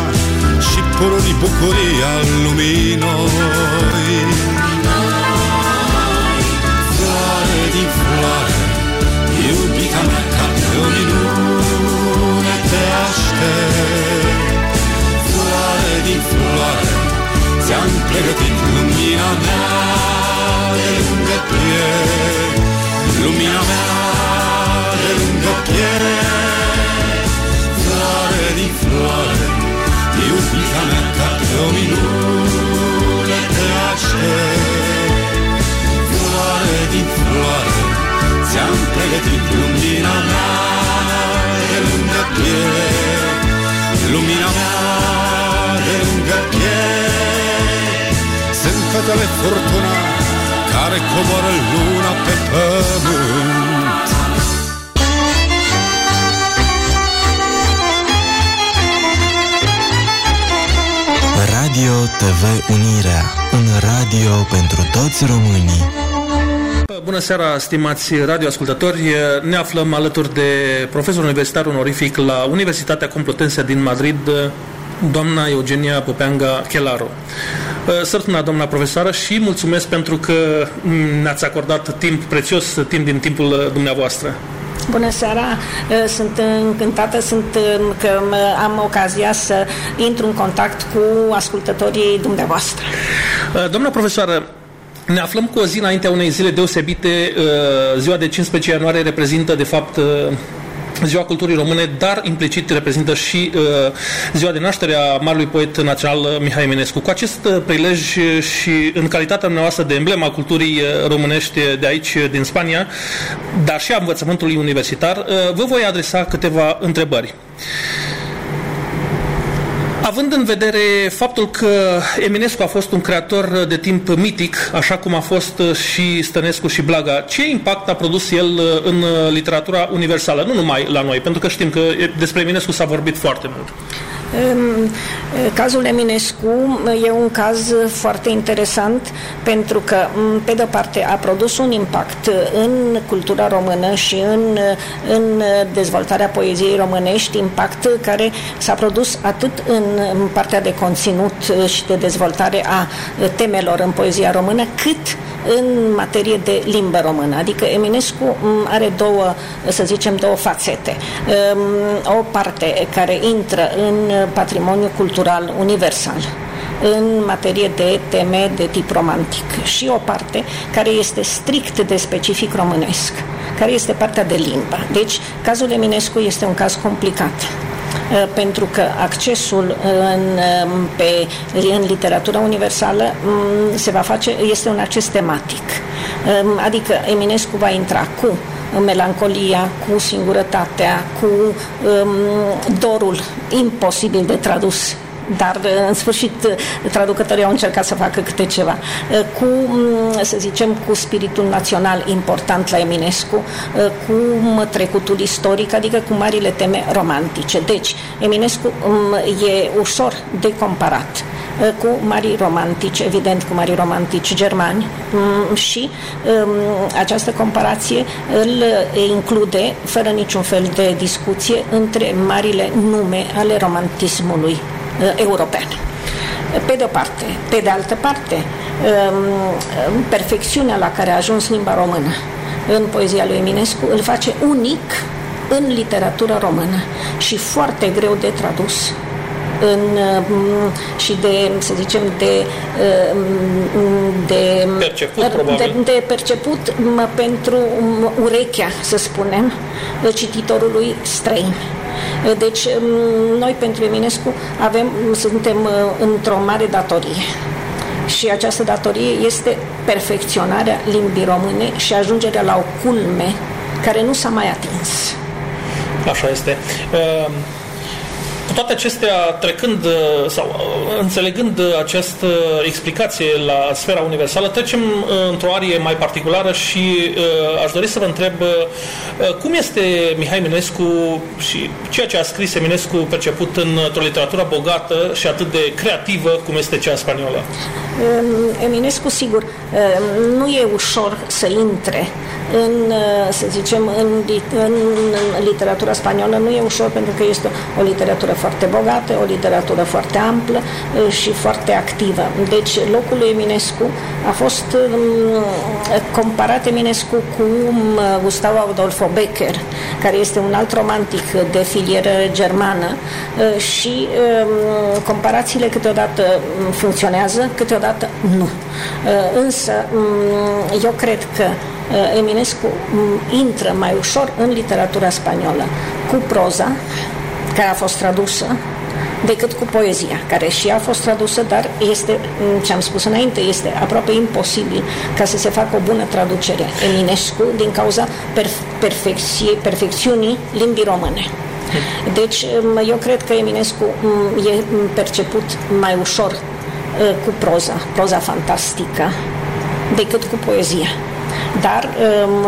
și pururi bucuria lumii noi Floare din floare, iubita mea ca pe o minune te aștept ți-am pregătit lumina mea de lângă piept Lumina mea de lângă piept Floare din floare, iubita mea ca pe o minune te aștept. Floare din floare, ți-am pregătit lumina mea de lângă piept Lumina mea de lângă piept Sunt fetele furtuna care coboră luna pe pământ Radio TV Unirea, un radio pentru toți românii. Bună seara, stimați radioascultători! Ne aflăm alături de profesor universitar onorific la Universitatea Complutense din Madrid, doamna Eugenia Popeanga Chelaro. Sărtuna, doamna profesoară, și mulțumesc pentru că ne-ați acordat timp prețios, timp din timpul dumneavoastră. Bună seara, Uh, sunt încântată sunt, uh, că uh, am ocazia să intru în contact cu ascultătorii dumneavoastră. Doamna profesoară, Ne aflăm cu o zi înaintea unei zile deosebite. uh, Ziua de 15 ianuarie reprezintă, de fapt, uh, Ziua Culturii Române, dar implicit reprezintă și uh, ziua de naștere a marelui poet național uh, Mihai Eminescu. Cu acest uh, prilej uh, și în calitatea noastră de emblema culturii uh, românești uh, de aici, uh, din Spania, dar și a învățământului universitar, uh, vă voi adresa câteva întrebări. Având în vedere faptul că Eminescu a fost un creator de timp mitic, așa cum a fost și Stănescu și Blaga, ce impact a produs el în literatura universală, nu numai la noi, pentru că știm că despre Eminescu s-a vorbit foarte mult. În Cazul Eminescu e un caz foarte interesant pentru că, m, pe de-o parte, a produs un impact în cultura română și în, în dezvoltarea poeziei românești, impact care s-a produs atât în în partea de conținut și de dezvoltare a temelor în poezia română, cât în materie de limbă română. Adică Eminescu m, are două, să zicem, două fațete. Um, O parte care intră în patrimoniul cultural universal, în materie de teme de tip romantic și o parte care este strict de specific românesc, care este partea de limbă. Deci, cazul Eminescu este un caz complicat uh, pentru că accesul în, um, pe, în literatura universală um, se va face, este un acces tematic. Um, Adică Eminescu va intra cu melancolia, cu singurătatea, cu um, dorul imposibil de tradus dar în sfârșit traducătorii au încercat să facă câte ceva. Cu, să zicem, cu spiritul național important la Eminescu, cu trecutul istoric, adică cu marile teme romantice. Deci, Eminescu e ușor de comparat cu marii romantici, evident cu marii romantici germani și această comparație îl include, fără niciun fel de discuție, între marile nume ale romantismului uh, european. Pe de o parte. Pe de altă parte, um, perfecțiunea la care a ajuns limba română în poezia lui Eminescu îl face unic în literatura română și foarte greu de tradus în, um, și de, să zicem, de, um, de Perceput, de, probabil. de perceput m, pentru m, urechea, să spunem, cititorului străin. Deci, m, noi pentru Eminescu avem, suntem uh, într-o mare datorie. Și această datorie este perfecționarea limbii române și ajungerea la o culme care nu s-a mai atins. Așa este. Uh, Cu toate acestea, trecând uh, sau uh, înțelegând uh, această explicație la sfera universală, trecem uh, într-o arie mai particulară și uh, aș dori să vă întreb uh, cum este Mihai Eminescu și ceea ce a scris Eminescu perceput într-o literatură bogată și atât de creativă cum este cea spaniolă? Eminescu, sigur, nu e ușor să intre în, să zicem, în, în literatura spaniolă nu e ușor pentru că este o literatură foarte bogată, o literatură foarte amplă și foarte activă. Deci locul lui Eminescu a fost comparat Eminescu cu Gustavo Adolfo Becker, care este un alt romantic de filieră germană și comparațiile câteodată funcționează, câteodată nu. Însă eu cred că Eminescu intră mai ușor în literatura spaniolă cu proza, care a fost tradusă, decât cu poezia, care și ea a fost tradusă, dar este, ce am spus înainte, este aproape imposibil ca să se facă o bună traducere Eminescu din cauza perf- perfecției, perfecțiunii limbii române. Deci, eu cred că Eminescu e perceput mai ușor cu proza, proza fantastică, decât cu poezia. Dar um,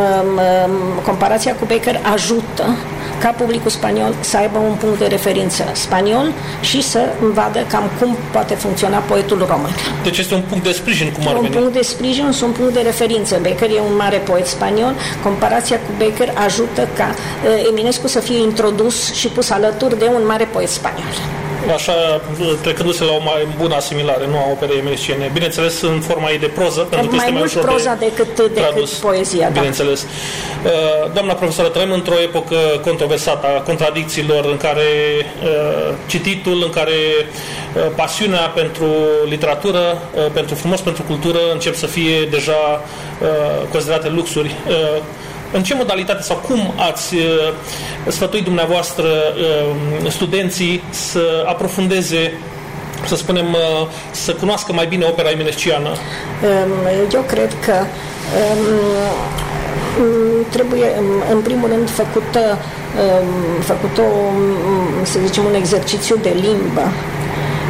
comparația cu Becker ajută ca publicul spaniol să aibă un punct de referință spaniol și să vadă cam cum poate funcționa poetul român. Deci este un punct de sprijin, cum ar Un veni. punct de sprijin și un punct de referință. Becker e un mare poet spaniol. Comparația cu Becker ajută ca uh, Eminescu să fie introdus și pus alături de un mare poet spaniol. Așa trecându-se la o mai bună asimilare, nu a operei eminesciene. Bineînțeles, în forma ei de proză, pentru că mai este mai mult ușor proza de decât, decât tradus. poezia, da. Bineînțeles. Uh, Doamna profesoară, trăim într-o epocă controversată a contradicțiilor în care uh, cititul, în care uh, pasiunea pentru literatură, uh, pentru frumos, pentru cultură încep să fie deja uh, considerate luxuri. Uh, în ce modalitate sau cum ați uh, sfătuit dumneavoastră uh, studenții să aprofundeze să spunem, uh, să cunoască mai bine opera eminesciană? Um, Eu cred că um, trebuie, um, în primul rând, făcută, um, făcut o, um, să zicem, un exercițiu de limbă.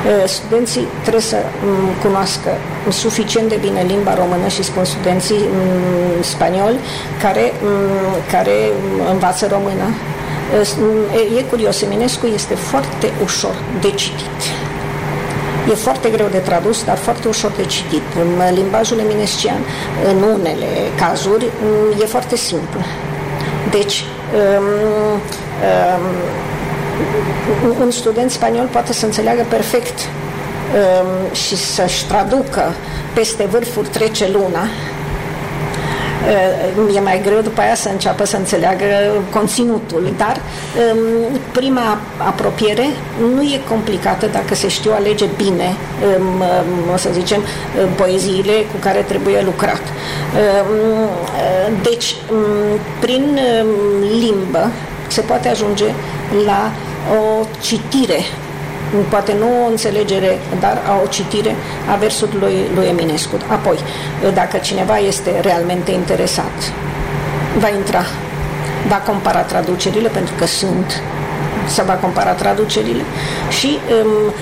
Uh, Studenții trebuie să um, cunoască suficient de bine limba română și spun studenții um, spanioli care, um, care învață română. Uh, E curios, Eminescu este foarte ușor de citit. E foarte greu de tradus, dar foarte ușor de citit. În limbajul eminescian, în unele cazuri, e foarte simplu. Deci, um, um, un student spaniol poate să înțeleagă perfect um, și să-și traducă peste vârfuri trece luna, Uh, e mai greu după aia să înceapă să înțeleagă conținutul, dar um, prima apropiere nu e complicată dacă se știu alege bine, um, um, o să zicem, uh, poeziile cu care trebuie lucrat. Um, uh, Deci, um, prin um, limbă se poate ajunge la o citire poate nu o înțelegere, dar a o citire a versului lui, lui Eminescu. Apoi, dacă cineva este realmente interesat, va intra, va compara traducerile, pentru că sunt, să va compara traducerile și um,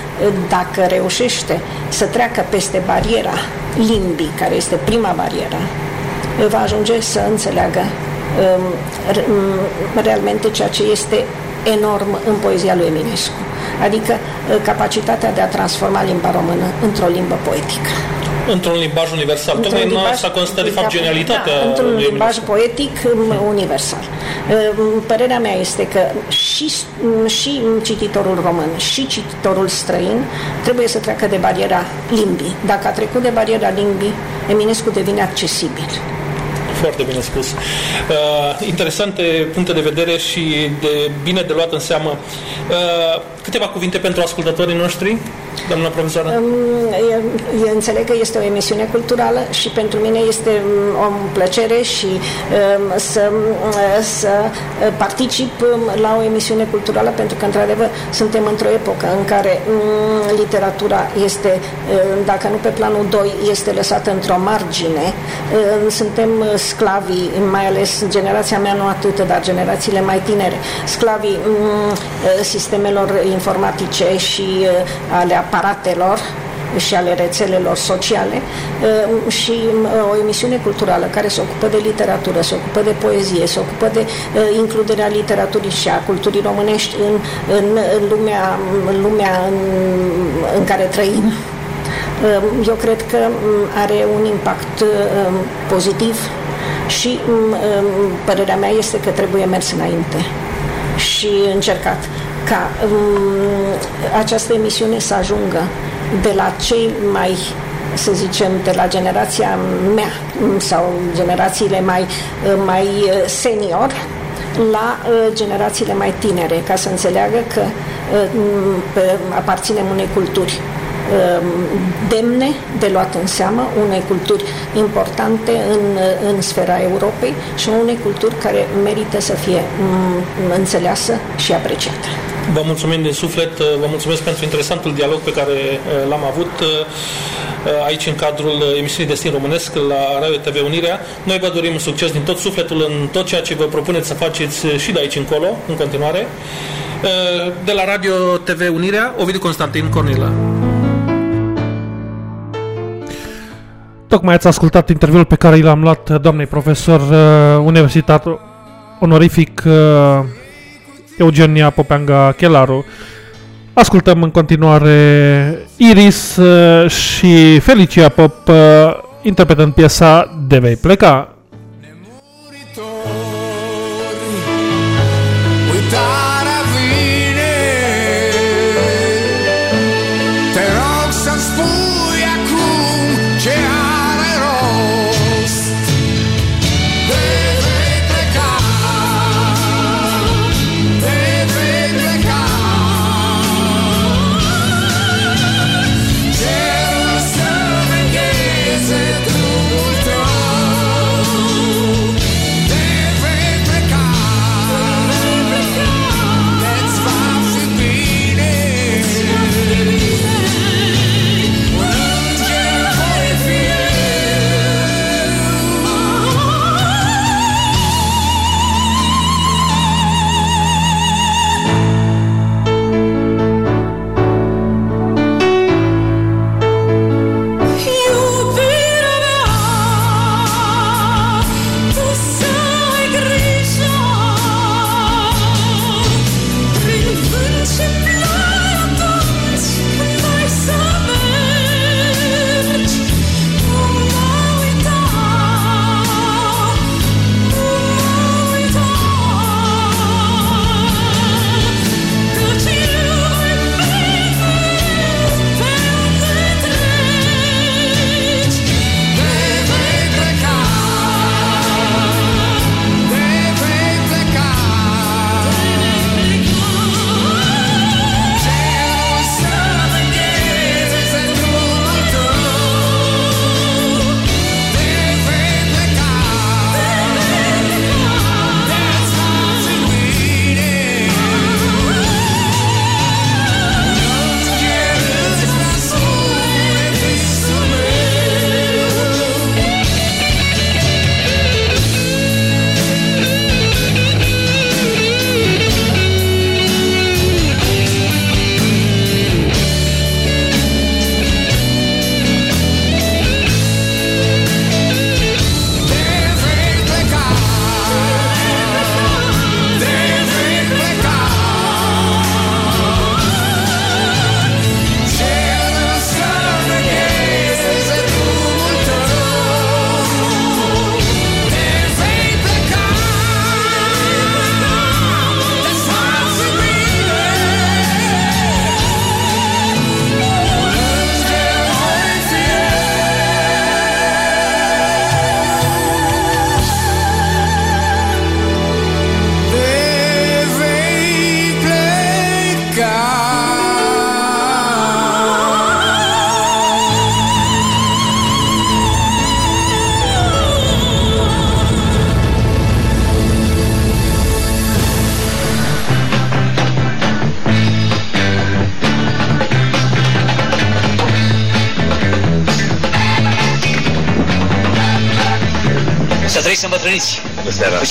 dacă reușește să treacă peste bariera limbii, care este prima barieră, va ajunge să înțeleagă um, re- um, realmente ceea ce este enorm în poezia lui Eminescu adică uh, capacitatea de a transforma limba română într-o limbă poetică. Într-un limbaj universal. Tocmai în asta constă, de fapt, genialitatea da, într-un lui limbaj Eminescu. poetic um, universal. Um, Părerea mea este că și, um, și cititorul român și cititorul străin trebuie să treacă de bariera limbii. Dacă a trecut de bariera limbii, Eminescu devine accesibil. Foarte bine spus. Uh, interesante puncte de vedere și de bine de luat în seamă. Uh, câteva cuvinte pentru ascultătorii noștri, doamna profesoară? Um, Eu, eu înțeleg că este o emisiune culturală și pentru mine este um, o plăcere și um, să, um, să particip um, la o emisiune culturală pentru că, într-adevăr, suntem într-o epocă în care um, literatura este, um, dacă nu pe planul 2, este lăsată într-o margine. Um, Suntem sclavii, mai ales generația mea nu atât, dar generațiile mai tinere, sclavii um, sistemelor informatice și uh, ale aparatelor și ale rețelelor sociale uh, și uh, o emisiune culturală care se ocupă de literatură, se ocupă de poezie, se ocupă de uh, includerea literaturii și a culturii românești în, în, în lumea, în, lumea în, în care trăim. Uh, Eu cred că um, are un impact um, pozitiv și um, um, părerea mea este că trebuie mers înainte și încercat ca um, această emisiune să ajungă de la cei mai să zicem, de la generația mea um, sau generațiile mai, mai senior la uh, generațiile mai tinere, ca să înțeleagă că uh, pe- aparținem unei culturi um, demne de luat în seamă, unei culturi importante în, în sfera Europei și unei culturi care merită să fie um, înțeleasă și apreciată. Vă mulțumim din suflet, uh, vă mulțumesc pentru interesantul dialog pe care uh, l-am avut uh, aici în cadrul emisiunii Destin Românesc la Radio TV Unirea. Noi vă dorim succes din tot sufletul în tot ceea ce vă propuneți să faceți și de aici încolo, în continuare. De la Radio TV Unirea, Ovidiu Constantin Cornilă. Tocmai ați ascultat interviul pe care l-am luat doamnei profesor uh, universitar onorific uh, Eugenia Popeanga Chelaru. Ascultăm în continuare Iris uh, și Felicia Pop uh, interpretând piesa De vei pleca.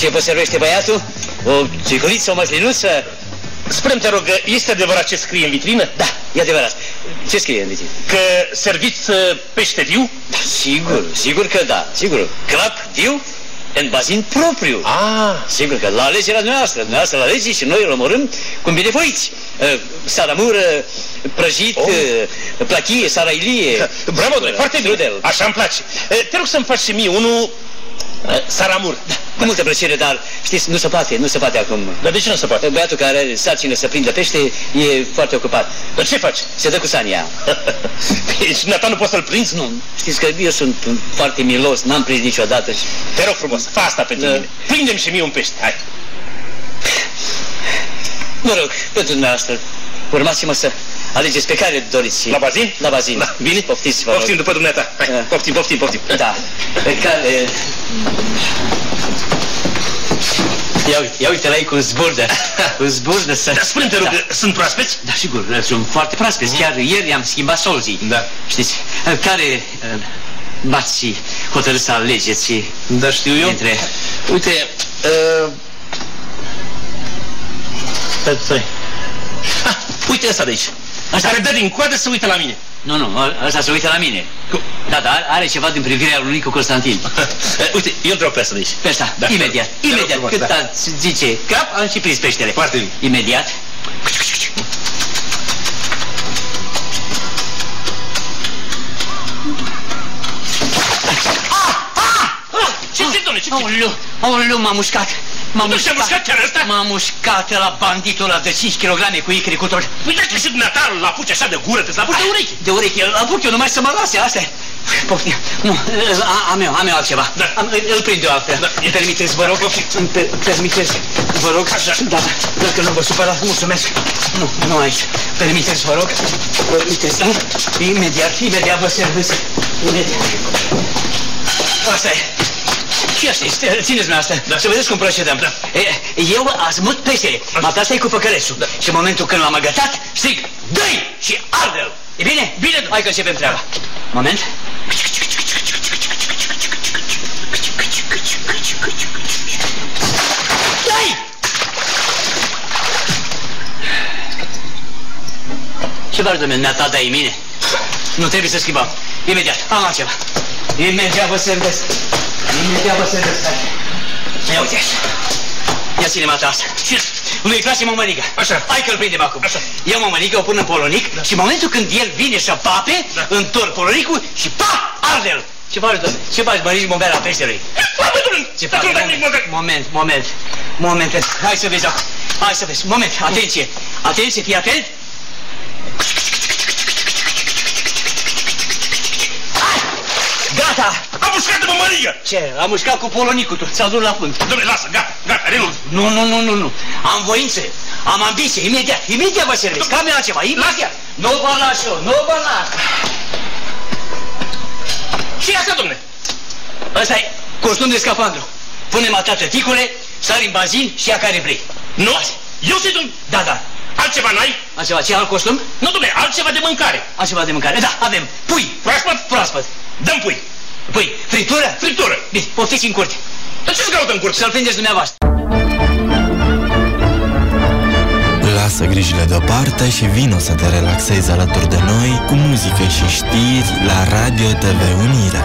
Ce vă servește băiatul? O țigăliță, o măslinuță? Spune-mi, te rog, este adevărat ce scrie în vitrină? Da, e adevărat. Ce scrie în vitrină? Că serviți uh, pește viu? Da, sigur, sigur că da, sigur. Crap viu în bazin propriu. Ah. Sigur că la alegerea noastră, dumneavoastră la lege și noi îl omorâm cum binevoiți. Uh, saramură, prăjit, oh. uh, plachie, sarailie. Bravo, domnule, foarte bine. Așa îmi place. Uh, Te rog să-mi faci și mie unul uh, saramur. Da, cu multă plăcere, dar știți, nu se poate, nu se poate acum. Dar de ce nu se poate? Băiatul care are sarcină să prindă pește e foarte ocupat. Dar ce faci? Se dă cu sania. [LAUGHS] Deci, dumneata nu poți să-l prinzi? Nu. Știți că eu sunt foarte milos, n-am prins niciodată. Și... Te rog frumos, fă asta pentru Da. mine. Prindem și mie un pește, hai. Mă rog, pentru dumneavoastră, urmați-mă să alegeți pe care doriți. La bazin? La bazin. Da. Bine? Poftiți, vă rog. Poftim după dumneata. Hai, Da. poftim, poftim, poftim. Da. Pe care... Ia uite, ia uite la ei cu zburdă. Cu zburdă să... Dar spune te rog, sunt proaspeți? Da, sigur, sunt foarte proaspeți. Chiar ieri am schimbat solzii. Da. Știți, care uh, v-ați hotărât să alegeți Da, știu eu. între... Uite, uh... Stai, stai. Ah, uite ăsta de aici. Asta- Care dă din coadă să uită la mine. Nu, nu, ăsta se uită la mine. Da, dar are ceva din privirea lui Nicu Constantin. Uh, [LAUGHS] uite, eu întreb pe asta de aici. Pe ăsta, Da, imediat, te rog imediat, frumos, cât da. ați zice cap, am și prins peștele. Foarte bine. Imediat. Ce, ce, domnule, ce, ce? Aoleu, aoleu, m-a mușcat. M-a Nu te-a mușcat chiar ăsta? M-a mușcat la banditul ăla de 5 kg cu icri cu tot. Păi dacă și dumneata îl apuci așa de gură, te-ți apuci de urechi. De urechi, îl apuc eu numai să mă lase, asta e. Poftim. Nu, a- am eu, am eu altceva. Da. Am, îl, îl prind eu altfel. Da. Îmi permiteți, vă rog? Îmi per, permiteți, vă rog? Așa. Da, da, dacă nu vă supărați, mulțumesc. Nu, nu aici. Permiteți, vă rog? Permiteți, da? Imediat, imediat vă servesc. Imediat. Asta e. Și asta este, țineți mea asta, Da. să vedeți cum procedăm. Da. E, eu azmut peștele, mata asta e cu păcălesul. Da. Și în momentul când l-am agătat, strig, dă și arde-l. E bine? Bine, Hai că începem treaba. Moment. Dai! Ce faci, domnule, neata, dai mine? Nu trebuie să schimbăm. Imediat, am altceva. Imediat vă servesc. Imediat vă servesc. Ia uite așa. Ia ține mata asta. Ce? Lui place mămăligă. Așa. Hai că-l prindem acum. Așa. Iau mămăligă, o pun în polonic da. și în momentul când el vine să pape, Da. întorc polonicul și pa, arde-l. Ce faci, domnule? Ce faci, mărici bombera peștelui? Lamă, domnule! Ce Dacă faci? nu dai nici Moment, măcar... moment, moment, moment. Hai să vezi acum. Hai să vezi. Moment, atenție. Atenție, fii atent. Hai! Gata! Am mușcat de mămăligă! Ce? Am mușcat cu polonicul tu. Ți-au dus la fund. Domnule, lasă, gata, gata, renunț. Nu, nu, nu, nu, nu. Am voință. Am ambiție. Imediat. Imediat vă servesc. Cam eu ceva. Imediat. Nu vă las eu. Nu vă las. Și asta, domnule? Ăsta e costum de scafandru. Pune mata tăticule, sari în bazin și ia care vrei. Nu, eu să-i dăm Da, da. altceva n-ai? Altceva, ce alt costum? Nu, domnule, altceva de mâncare. Altceva de mâncare. Da, avem. Pui. Proaspăt? Proaspăt. Dăm pui. Pui. Fritură? Friptură. Bine, poftiți în curte. Dar ce-ți caută în curte? Să-l prindeți dumneavoastră. Lasă grijile deoparte și vino să te relaxezi alături de noi cu muzică și știri la Radio TV Unirea.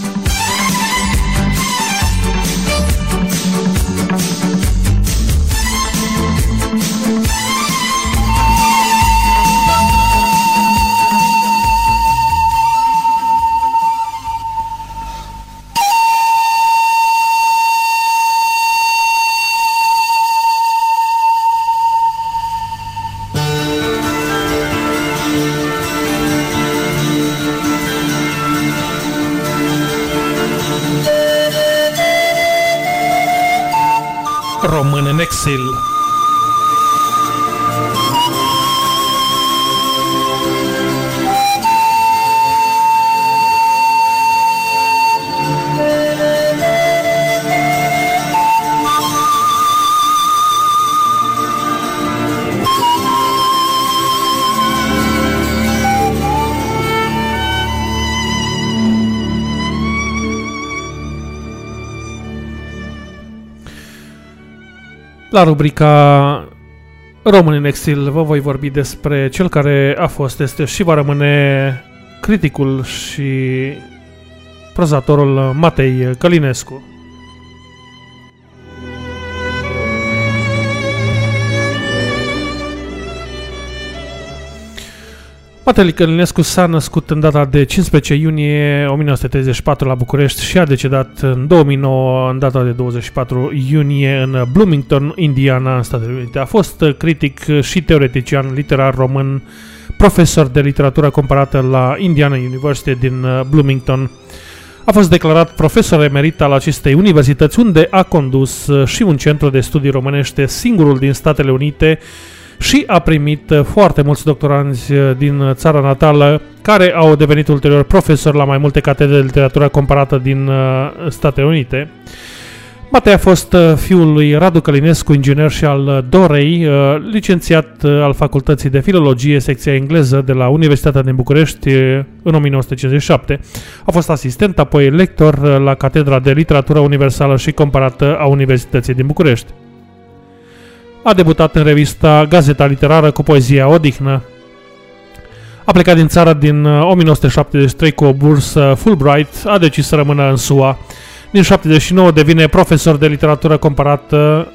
La rubrica Român în exil vă voi vorbi despre cel care a fost, este și va rămâne criticul și prozatorul Matei Călinescu. Matei Călinescu s-a născut în data de 15 iunie 1934 la București și a decedat în 2009 în data de 24 iunie în Bloomington, Indiana, în Statele Unite. A fost critic și teoretician literar român, profesor de literatură comparată la Indiana University din Bloomington. A fost declarat profesor emerit al acestei universități, unde a condus și un centru de studii românește, singurul din Statele Unite, și a primit uh, foarte mulți doctoranți uh, din țara natală care au devenit ulterior profesori la mai multe catedre de literatură comparată din uh, Statele Unite. Matei a fost fiul lui Radu Călinescu, inginer și al Dorei, licențiat al Facultății de Filologie, secția engleză de la Universitatea din București în 1957. A fost asistent, apoi lector la Catedra de Literatură Universală și Comparată a Universității din București. A debutat în revista Gazeta Literară cu poezia Odihnă. A plecat din țară din 1973 uh, cu o bursă Fulbright, a decis să rămână în SUA. Din 79 devine profesor de literatură comparată.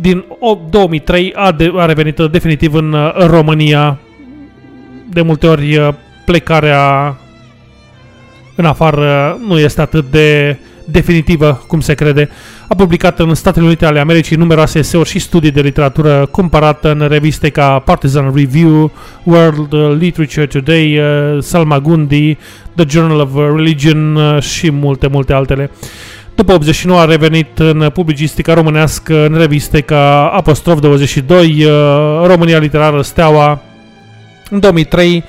Din 2003 a, de, a revenit definitiv în, uh, în România. De multe ori uh, plecarea în afară nu este atât de definitivă cum se crede. A publicat în Statele Unite ale Americii numeroase eseuri și studii de literatură comparată în reviste ca Partisan Review, World Literature Today, uh, Salma Gundi, The Journal of Religion uh, și multe, multe altele. După 89 a revenit în publicistica românească în reviste ca Apostrof 22, uh, România Literară Steaua. În 2003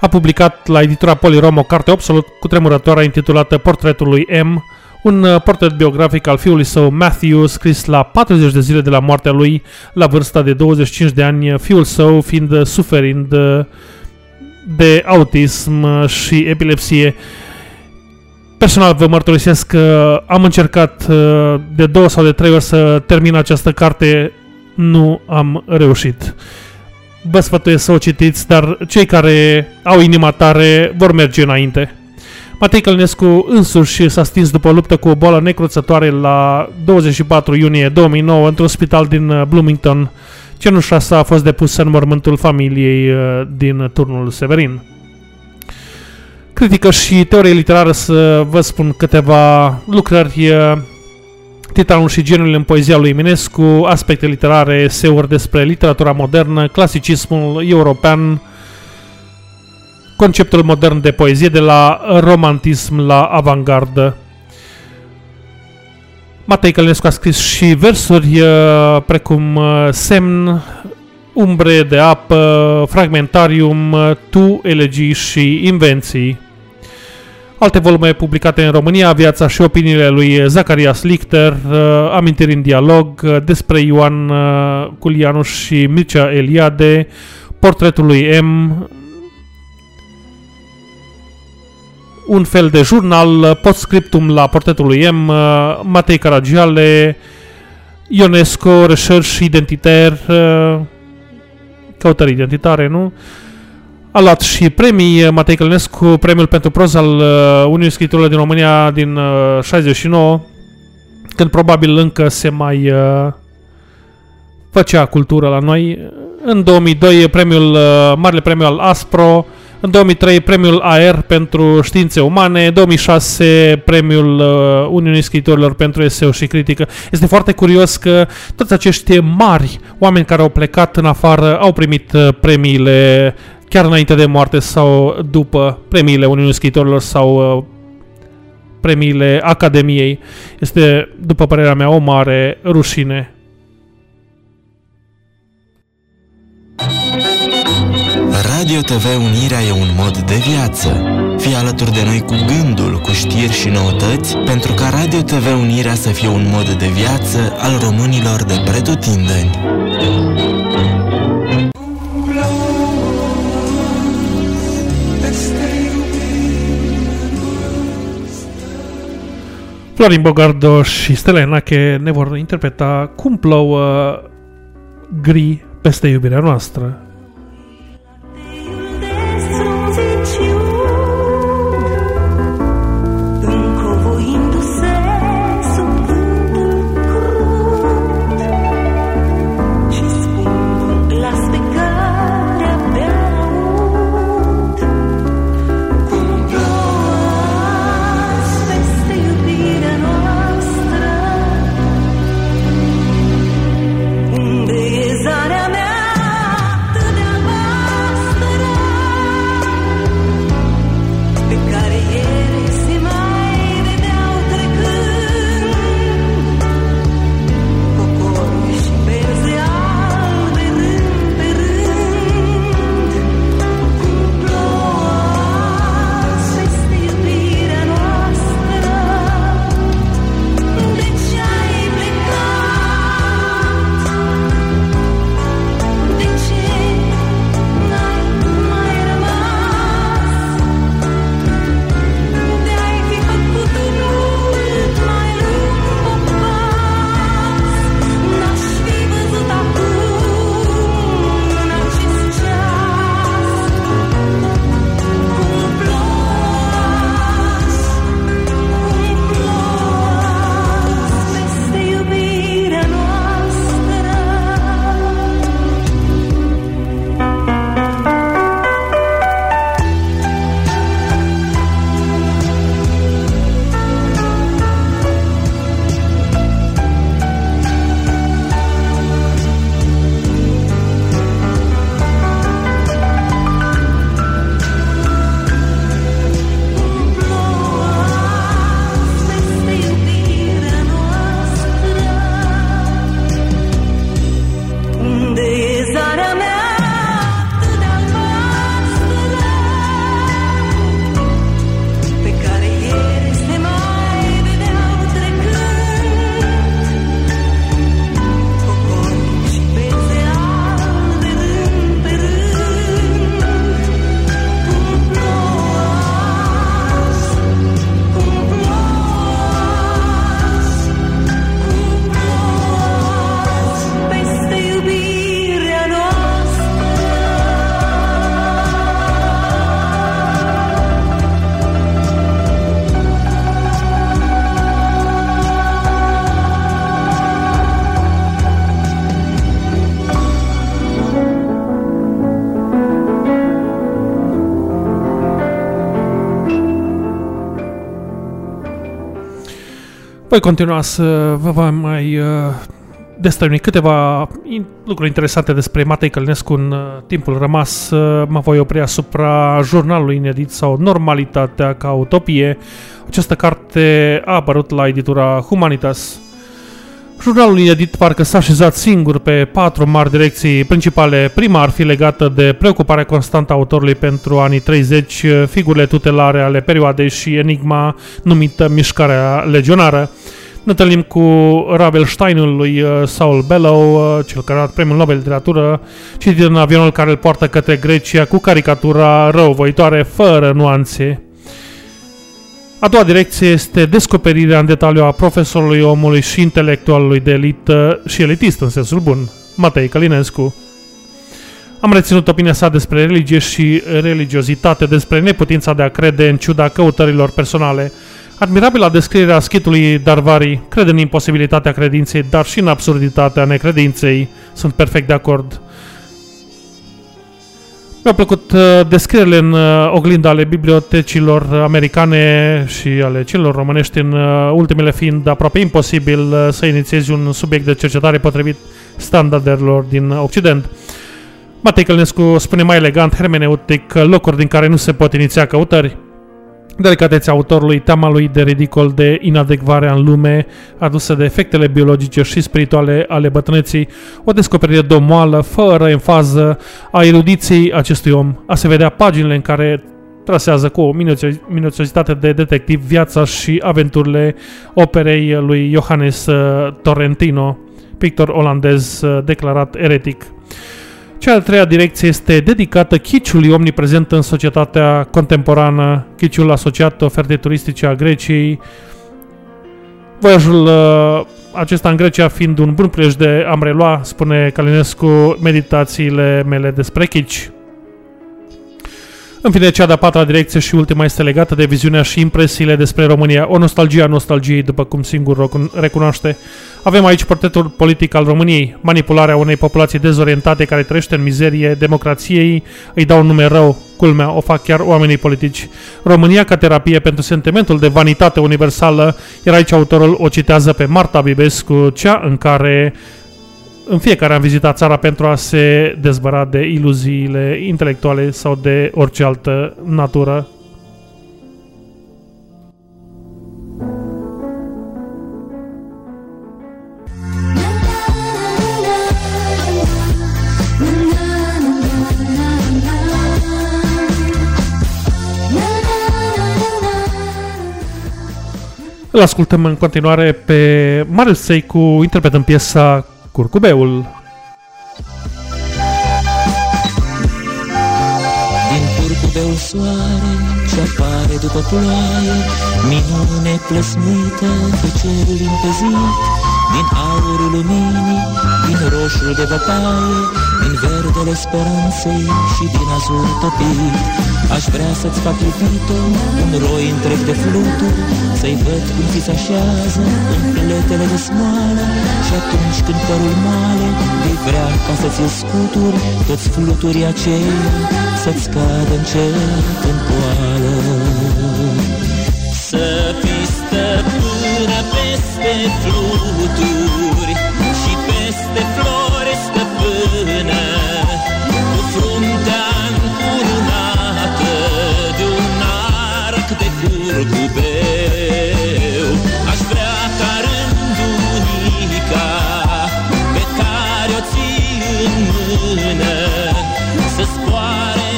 a publicat la editura Polirom o carte absolut cutremurătoare intitulată Portretul lui M, un uh, portret biografic al fiului său Matthew, scris la 40 de zile de la moartea lui, la vârsta de 25 de ani, fiul său fiind uh, suferind uh, de autism și epilepsie. Personal vă mărturisesc că am încercat de două sau de trei ori să termin această carte, nu am reușit. Vă sfătuiesc să o citiți, dar cei care au inima tare vor merge înainte. Matei Călinescu însuși s-a stins după o luptă cu o boală necruțătoare la 24 iunie 2009 într-un spital din uh, Bloomington. Cenușa sa a fost depusă în mormântul familiei uh, din turnul Severin. Critică și teorie literară să vă spun câteva lucrări uh, Titanul și genul în poezia lui Eminescu, aspecte literare, eseuri despre literatura modernă, clasicismul european, conceptul modern de poezie de la romantism la avantgardă. Matei Călinescu a scris și versuri uh, precum uh, Semn, Umbre de apă, Fragmentarium, uh, Tu, elegii și Invenții. Alte volume publicate în România, Viața și opiniile lui Zacharias Lichter, Amintiri în dialog, despre Ioan Culianu și Mircea Eliade, Portretul lui M, un fel de jurnal, postscriptum la portretul lui M, uh, Matei Caragiale, Ionesco, Research Identitar, uh, căutări identitare, nu? A luat și premii Matei Călinescu, premiul pentru proză al uh, Uniunii Scritorilor din România din 69, când probabil încă se mai făcea cultură la noi. În 2002 premiul, Marele Premiu al ASPRO, în 2003 premiul AR pentru științe umane, 2006 premiul uh, Uniunii Scriitorilor pentru eseu și critică. Este foarte curios că toți acești mari oameni care au plecat în afară au primit uh, premiile chiar înainte de moarte sau după premiile Uniunii Scriitorilor sau uh, premiile Academiei. Este, după părerea mea, o mare rușine. Radio TV Unirea e un mod de viață. Fii alături de noi cu gândul, cu știri și noutăți, pentru ca Radio TV Unirea să fie un mod de viață al românilor de pretutindeni. Florin Bogardo și Stella Enache ne vor interpreta cum plouă gri peste iubirea noastră. Voi continua să vă voi mai uh, destălui câteva in- lucruri interesante despre Matei Călinescu în uh, timpul rămas. Uh, mă voi opri asupra jurnalului inedit sau Normalitatea ca utopie. Această carte a apărut la editura Humanitas. Jurnalul inedit parcă s-a așezat singur pe patru mari direcții principale. Prima ar fi legată de preocuparea constantă a autorului pentru anii 30, figurile tutelare ale perioadei și enigma numită Mișcarea Legionară. Ne întâlnim cu Ravel Steinul lui uh, Saul Bellow, uh, cel care a dat premiul Nobel de literatură, citit în avionul care îl poartă către Grecia cu caricatura răuvoitoare, fără nuanțe. A doua direcție este descoperirea în detaliu a profesorului omului și intelectualului de elită și elitist în sensul bun, Matei Călinescu. Am reținut opinia sa despre religie și religiozitate, despre neputința de a crede în ciuda căutărilor personale. Admirabila descrierea schitului Darvari, crede în imposibilitatea credinței, dar și în absurditatea necredinței. Sunt perfect de acord. Mi-au plăcut uh, descrierile în uh, oglinda ale bibliotecilor americane și ale celor românești în uh, ultimele fiind aproape imposibil uh, să inițiezi un subiect de cercetare potrivit standardelor din Occident. Matei Călinescu spune mai elegant, hermeneutic, locuri din care nu se pot iniția căutări. Delicatețea autorului, teama lui de ridicol de inadecvarea în lume, adusă de efectele biologice și spirituale ale bătrâneții, o descoperire domoală, fără enfază, a erudiției acestui om, a se vedea paginile în care trasează cu o minuțio- minuțiozitate de detectiv viața și aventurile operei lui Johannes uh, Torrentino, pictor olandez uh, declarat eretic. Cea de-a treia direcție este dedicată chiciului omniprezent în societatea contemporană, chiciul asociat ofertei turistice a Greciei, voiajul uh, acesta în Grecia fiind un bun prilej de a-mi relua, spune Calinescu, meditațiile mele despre chici. În fine, cea de-a patra direcție și ultima este legată de viziunea și impresiile despre România, o nostalgie a nostalgiei, după cum singur o cun- recunoaște. Avem aici portretul politic al României, manipularea unei populații dezorientate care trăiește în mizerie, democrației, îi dau un nume rău, culmea, o fac chiar oamenii politici. România ca terapie pentru sentimentul de vanitate universală, iar aici autorul o citează pe Marta Bibescu, cea în care în fiecare am vizitat țara pentru a se dezbăra de iluziile intelectuale sau de orice altă natură. Îl ascultăm în continuare pe Marius Seicu interpretând piesa Curcubeul. Din curcubeu soare ce apare după ploaie Minune plăsmuită pe cerul limpezit Din aurul luminii, din roșul de văpaie Din verdele speranței și din azur topit Aș vrea să-ți fac iubito un roi întreg de fluturi Să-i văd cum ți se așează în pletele de smoală. Și atunci când părul moale Vei vrea ca să-ți scuturi toți fluturii aceia Să-ți cadă încet în poală Să fii stăpână peste fluturi Și peste flori stăpână Cu fruntea încurunată De un arc de curcubeu Aș vrea ca rândunica Pe care o ții în mână Să zboare,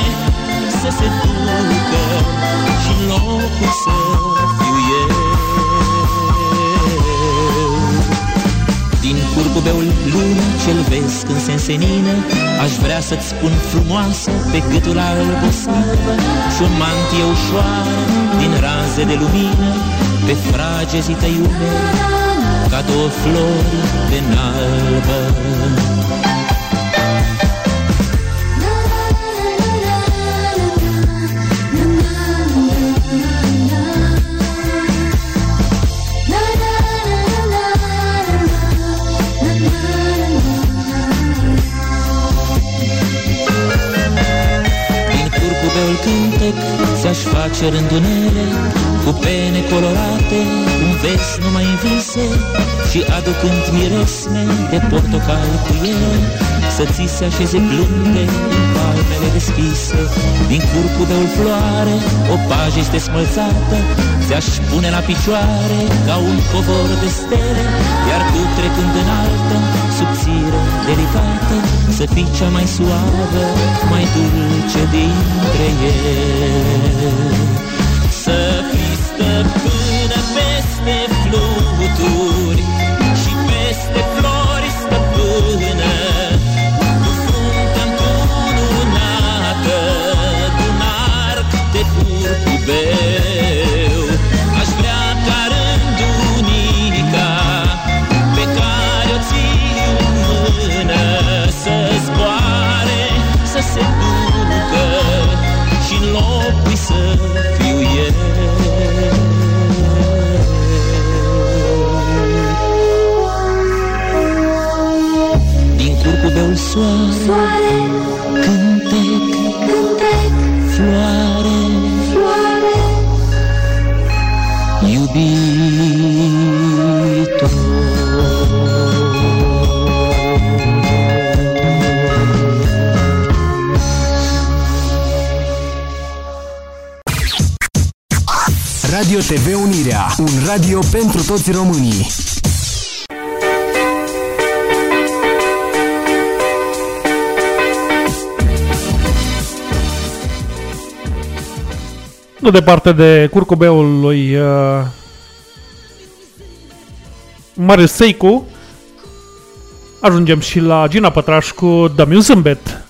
să se ducă Și în locul să curcubeul lumii ce-l vezi când se însenină Aș vrea să-ți spun frumoasă pe gâtul alb o slavă Și o mantie ușoară din raze de lumină Pe fragezii tăi umeri ca două flori de nalbă face rândunele Cu pene colorate, cum vezi numai în vise Și aducând miresme de portocal cu ele Să ți se așeze blânde în palmele deschise. Din curcubeul floare, o pajă este smălțată Ți-aș pune la picioare ca un covor de stele Iar tu trecând în altă, subțire, delicată Să fii cea mai suavă, mai dulce dintre ele. Să fii stăpână peste fluturi soare, soare. Cântec, cântec. Floare, floare. Iubitor. Radio TV Unirea, un radio pentru toți românii. Nu departe de curcubeul lui uh, Marius Seicu, ajungem și la Gina Pătraș cu Dă-mi un zâmbet.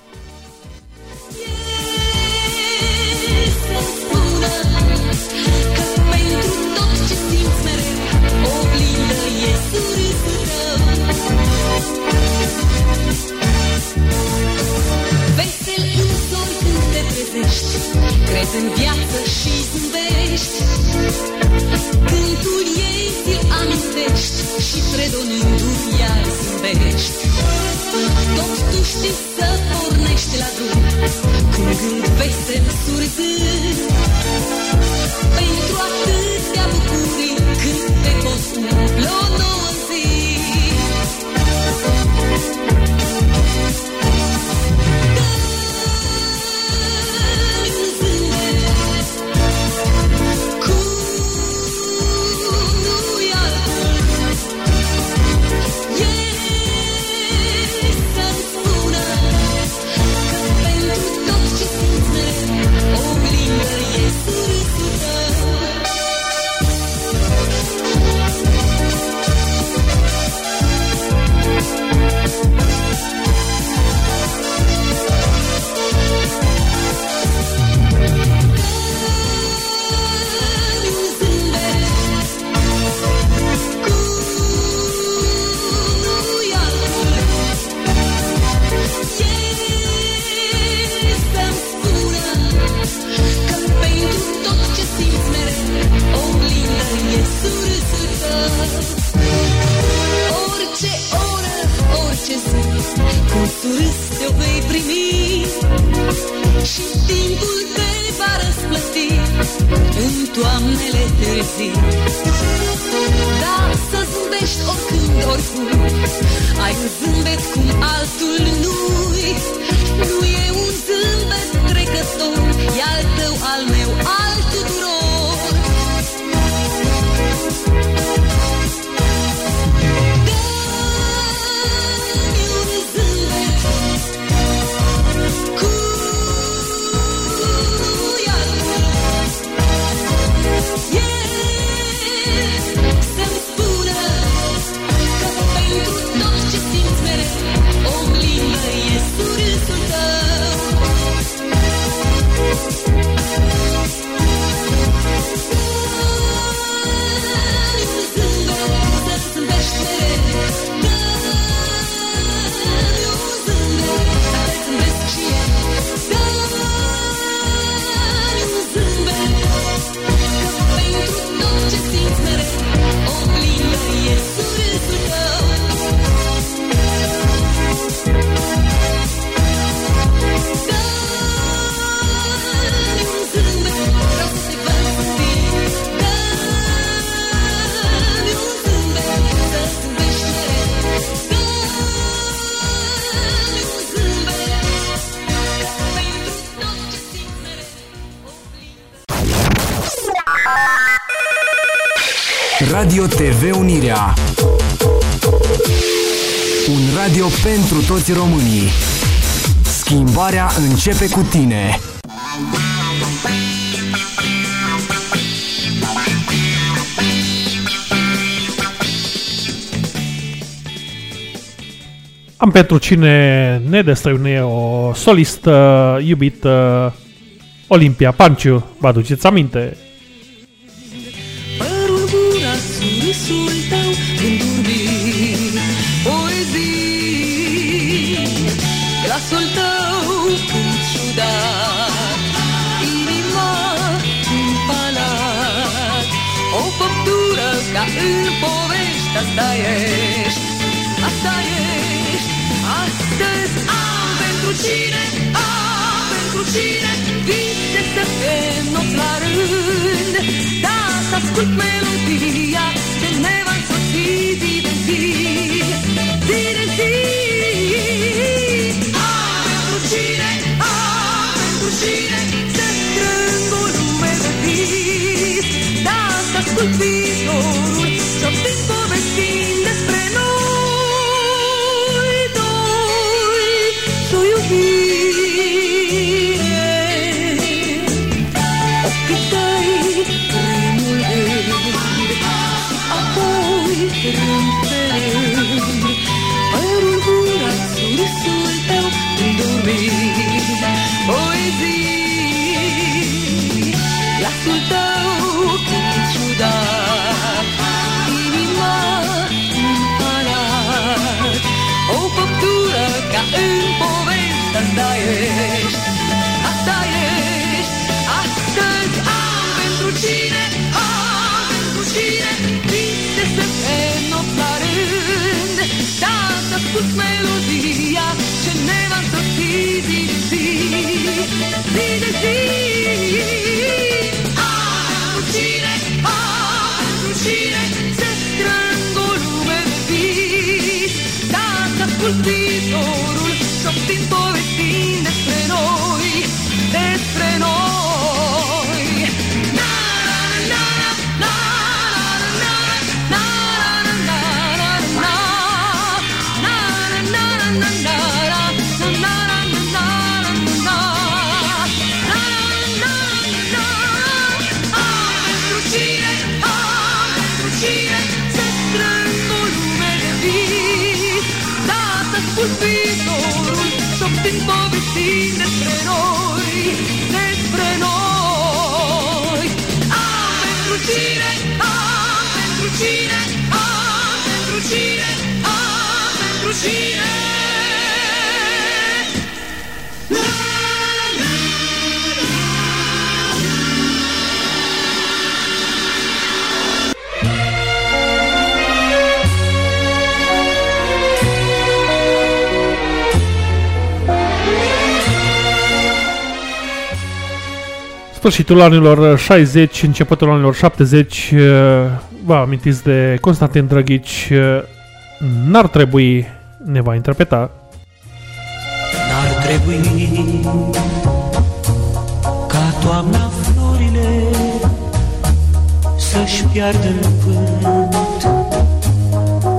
Descoperiți românii! Schimbarea începe cu tine! Am pentru cine ne destăinuie o solistă iubită Olimpia Panciu. Vă aduceți aminte? când Da, să ascult melodia Ce ne va însoți de zi. Zi de zi way. sfârșitul anilor 60 începutul anilor 70, eh, vă amintiți de Constantin Drăghici, eh, n-ar trebui, ne va interpreta. N-ar trebui ca toamna florile să-și piardă în vânt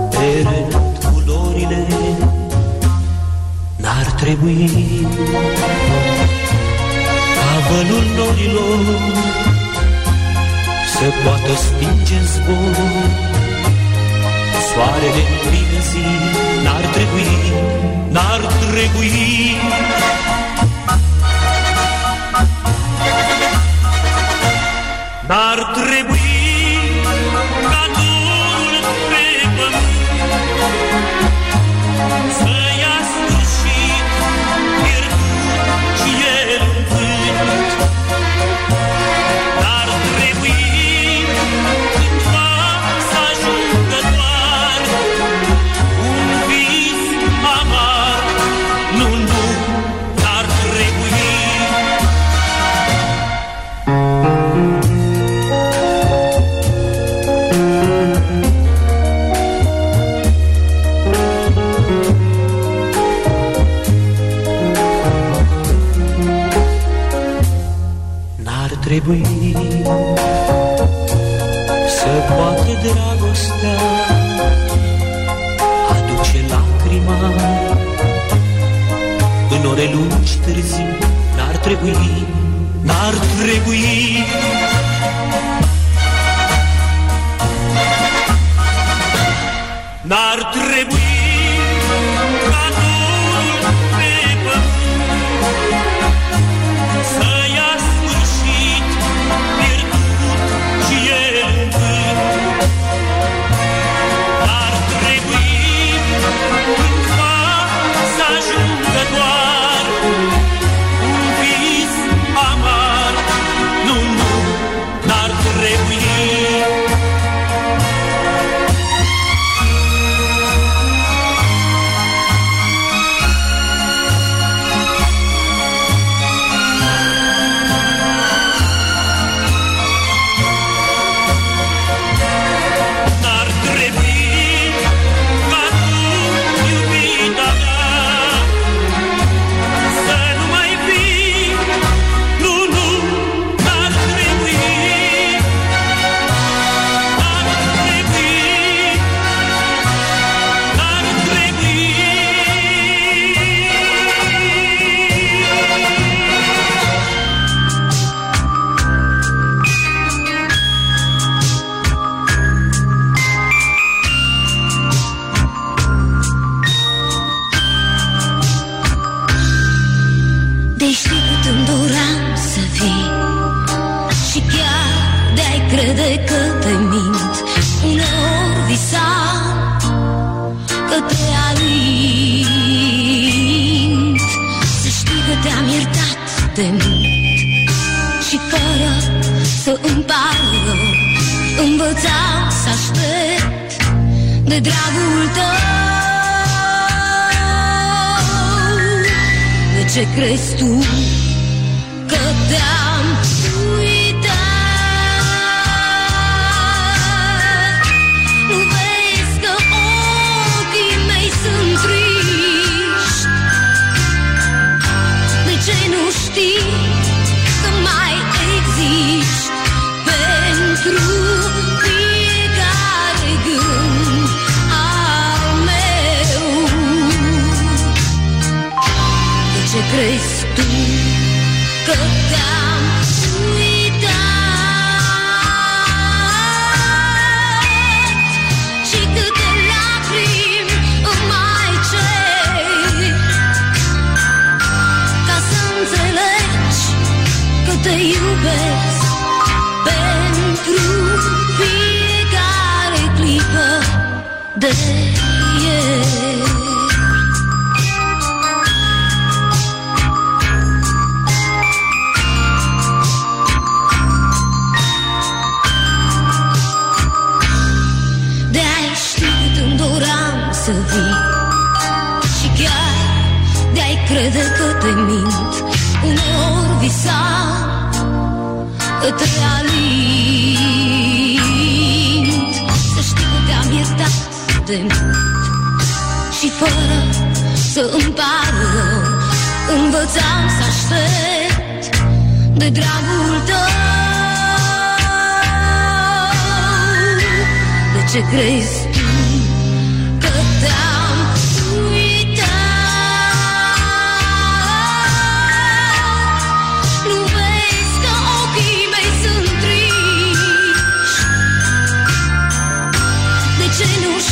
pe culorile. N-ar trebui florilor Se poată stinge în zbor. Soarele în plină zi N-ar trebui, n-ar trebui. N-ar trebui. lui Să poată dragostea Aduce lacrima. În ore lungi târziu N-ar trebui, n-ar trebui. N-ar trebui De ce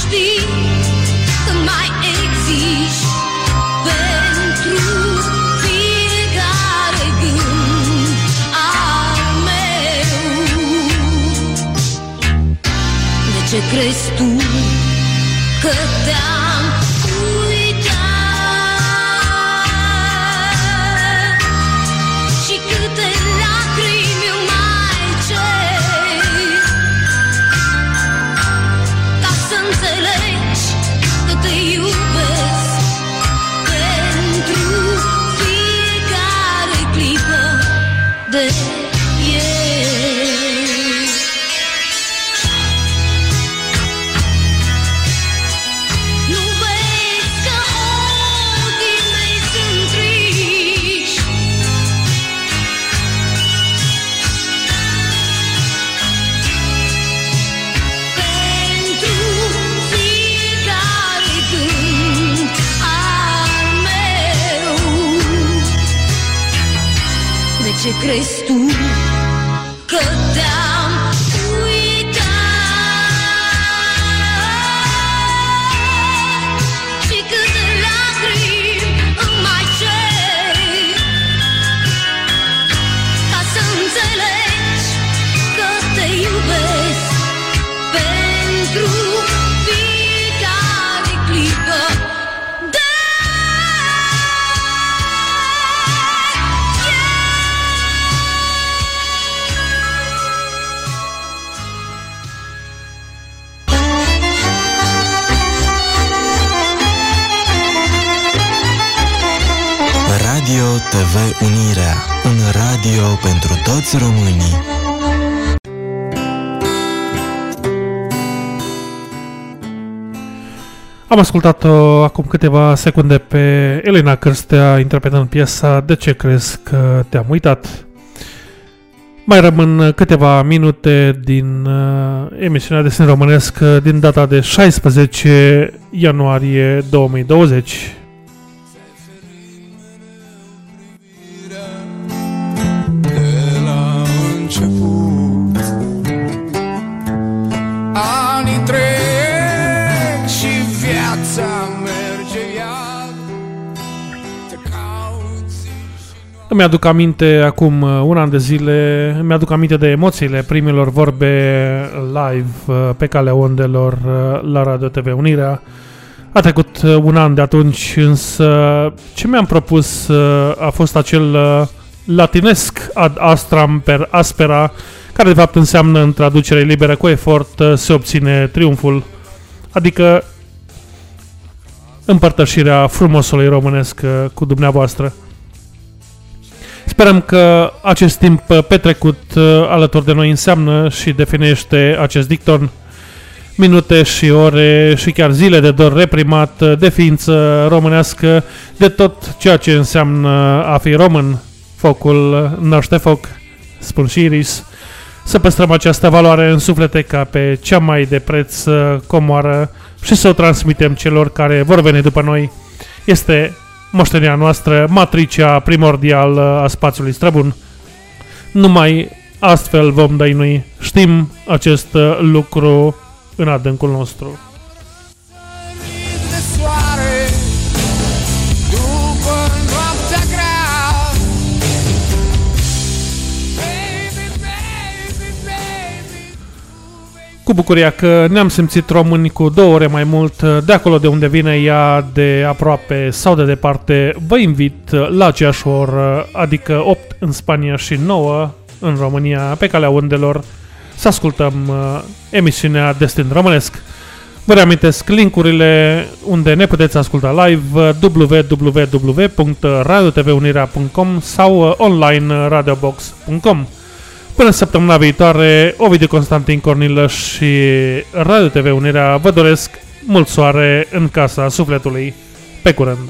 știi că mai existi pentru fiecare gând al meu? De ce crezi tu că te-am De ce crezi tu TV Unirea, un radio pentru toți românii. Am ascultat-o acum câteva secunde pe Elena Cârstea interpretând piesa De ce crezi că te-am uitat? Mai rămân câteva minute din uh, emisiunea Destin Românesc uh, din data de 16 ianuarie 2020. Îmi aduc aminte acum uh, un an de zile, îmi aduc aminte de emoțiile primilor vorbe live uh, pe calea ondelor uh, la Radio TV Unirea. A trecut uh, un an de atunci, însă ce mi-am propus uh, a fost acel uh, latinesc ad astram per aspera, care de fapt înseamnă în traducere liberă cu efort uh, se obține triumful. adică împărtășirea frumosului românesc uh, cu dumneavoastră. Sperăm că acest timp uh, petrecut uh, alături de noi înseamnă și definește acest dicton minute și ore și chiar zile de dor reprimat, uh, de ființă românească, de tot ceea ce înseamnă a fi român. Focul naște foc, spun și Iris. Să păstrăm această valoare în suflete ca pe cea mai de preț uh, comoară și să o transmitem celor care vor veni după noi. Este moștenirea noastră, matricea primordială a spațiului străbun. Numai astfel vom dăinui. Știm acest uh, lucru în adâncul nostru. Cu bucuria că ne-am simțit români cu două ore mai mult, de acolo de unde vine ea, de aproape sau de departe, vă invit la aceeași oră, adică 8 în Spania și 9 în România, pe calea undelor, să ascultăm uh, emisiunea Destin Românesc. Vă reamintesc linkurile unde ne puteți asculta live www.radiotvunirea.com sau uh, online radiobox.com. Până săptămâna viitoare, Ovidiu Constantin Cornilă și Radio TV Unirea vă doresc mult soare în casa sufletului. Pe curând!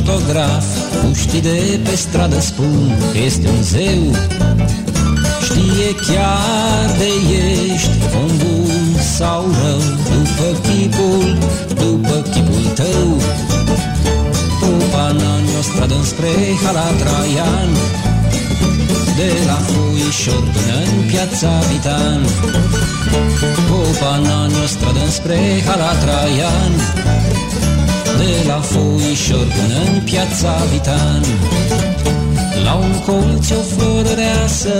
Fotograf Puștii de pe stradă spun că este un zeu. Știe chiar de ești om bun sau rău După chipul, după chipul tău. Popanan e o stradă înspre Hala Traian De la Foișor până în piața Vitan Popanan e o stradă înspre Hala Traian De la Foișor până în piața Vitan. La un colț e o florăreasă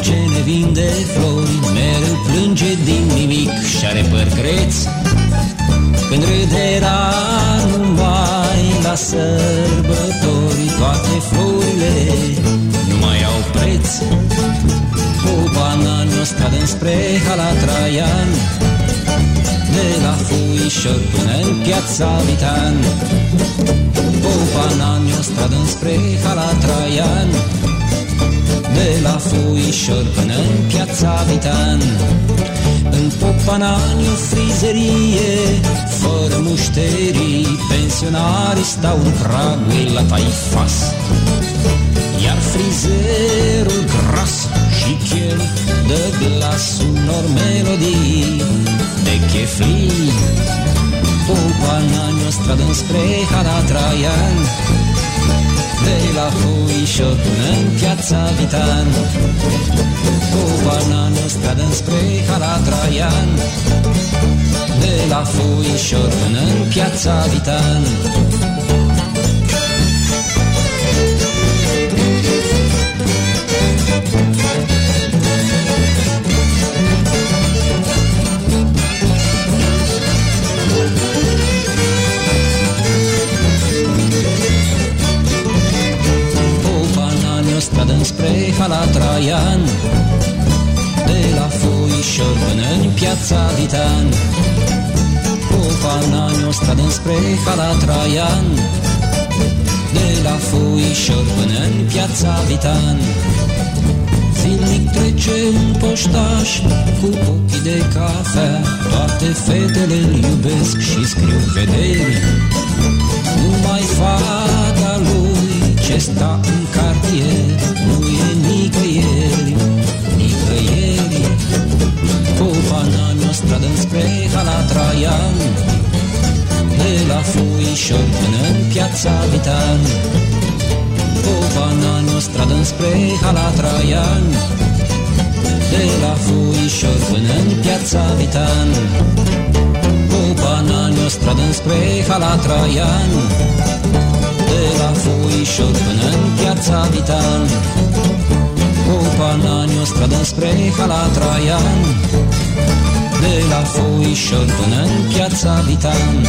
Ce ne vinde flori Mereu plânge din nimic și are păr creț Când râderea numai la sărbători Toate florile nu mai au preț. Cu banani o stradă înspre Hala Traian De la Fuișor până în piața Vitan. Cu banani o stradă înspre Hala Traian. La Foișor până în piața Vitan. În Popanani o frizerie Fără mușterii. Pensionarii stau în pragul la taifas. Iar frizerul gras și chel Dă glas unor melodii De cheflii Popanani o stradă înspre Hada Traian de la Foișor până în piața Vitan. Cu bananul stradă înspre Hala Traian De la Foișor până în piața Vitan stradă înspre Hala Traian De la Foișor până în piața Vitan Popanani o stradă înspre Hala Traian De la Foișor până în piața Vitan Zilnic trece un poștaș cu ochii de cafea Toate fetele îl iubesc și scriu vederi. Numai fata lui ce sta stradă înspre Hala Traian De la Foișor până în piața Vitan. Popanani o stradă înspre Hala Traian De la Foișor până în piața Vitan. Popanani o stradă înspre Hala Traian de la Foișor până în piața Vitan. Cu banani o stradă spre Hala Traian De la Foișor până în piața Vitan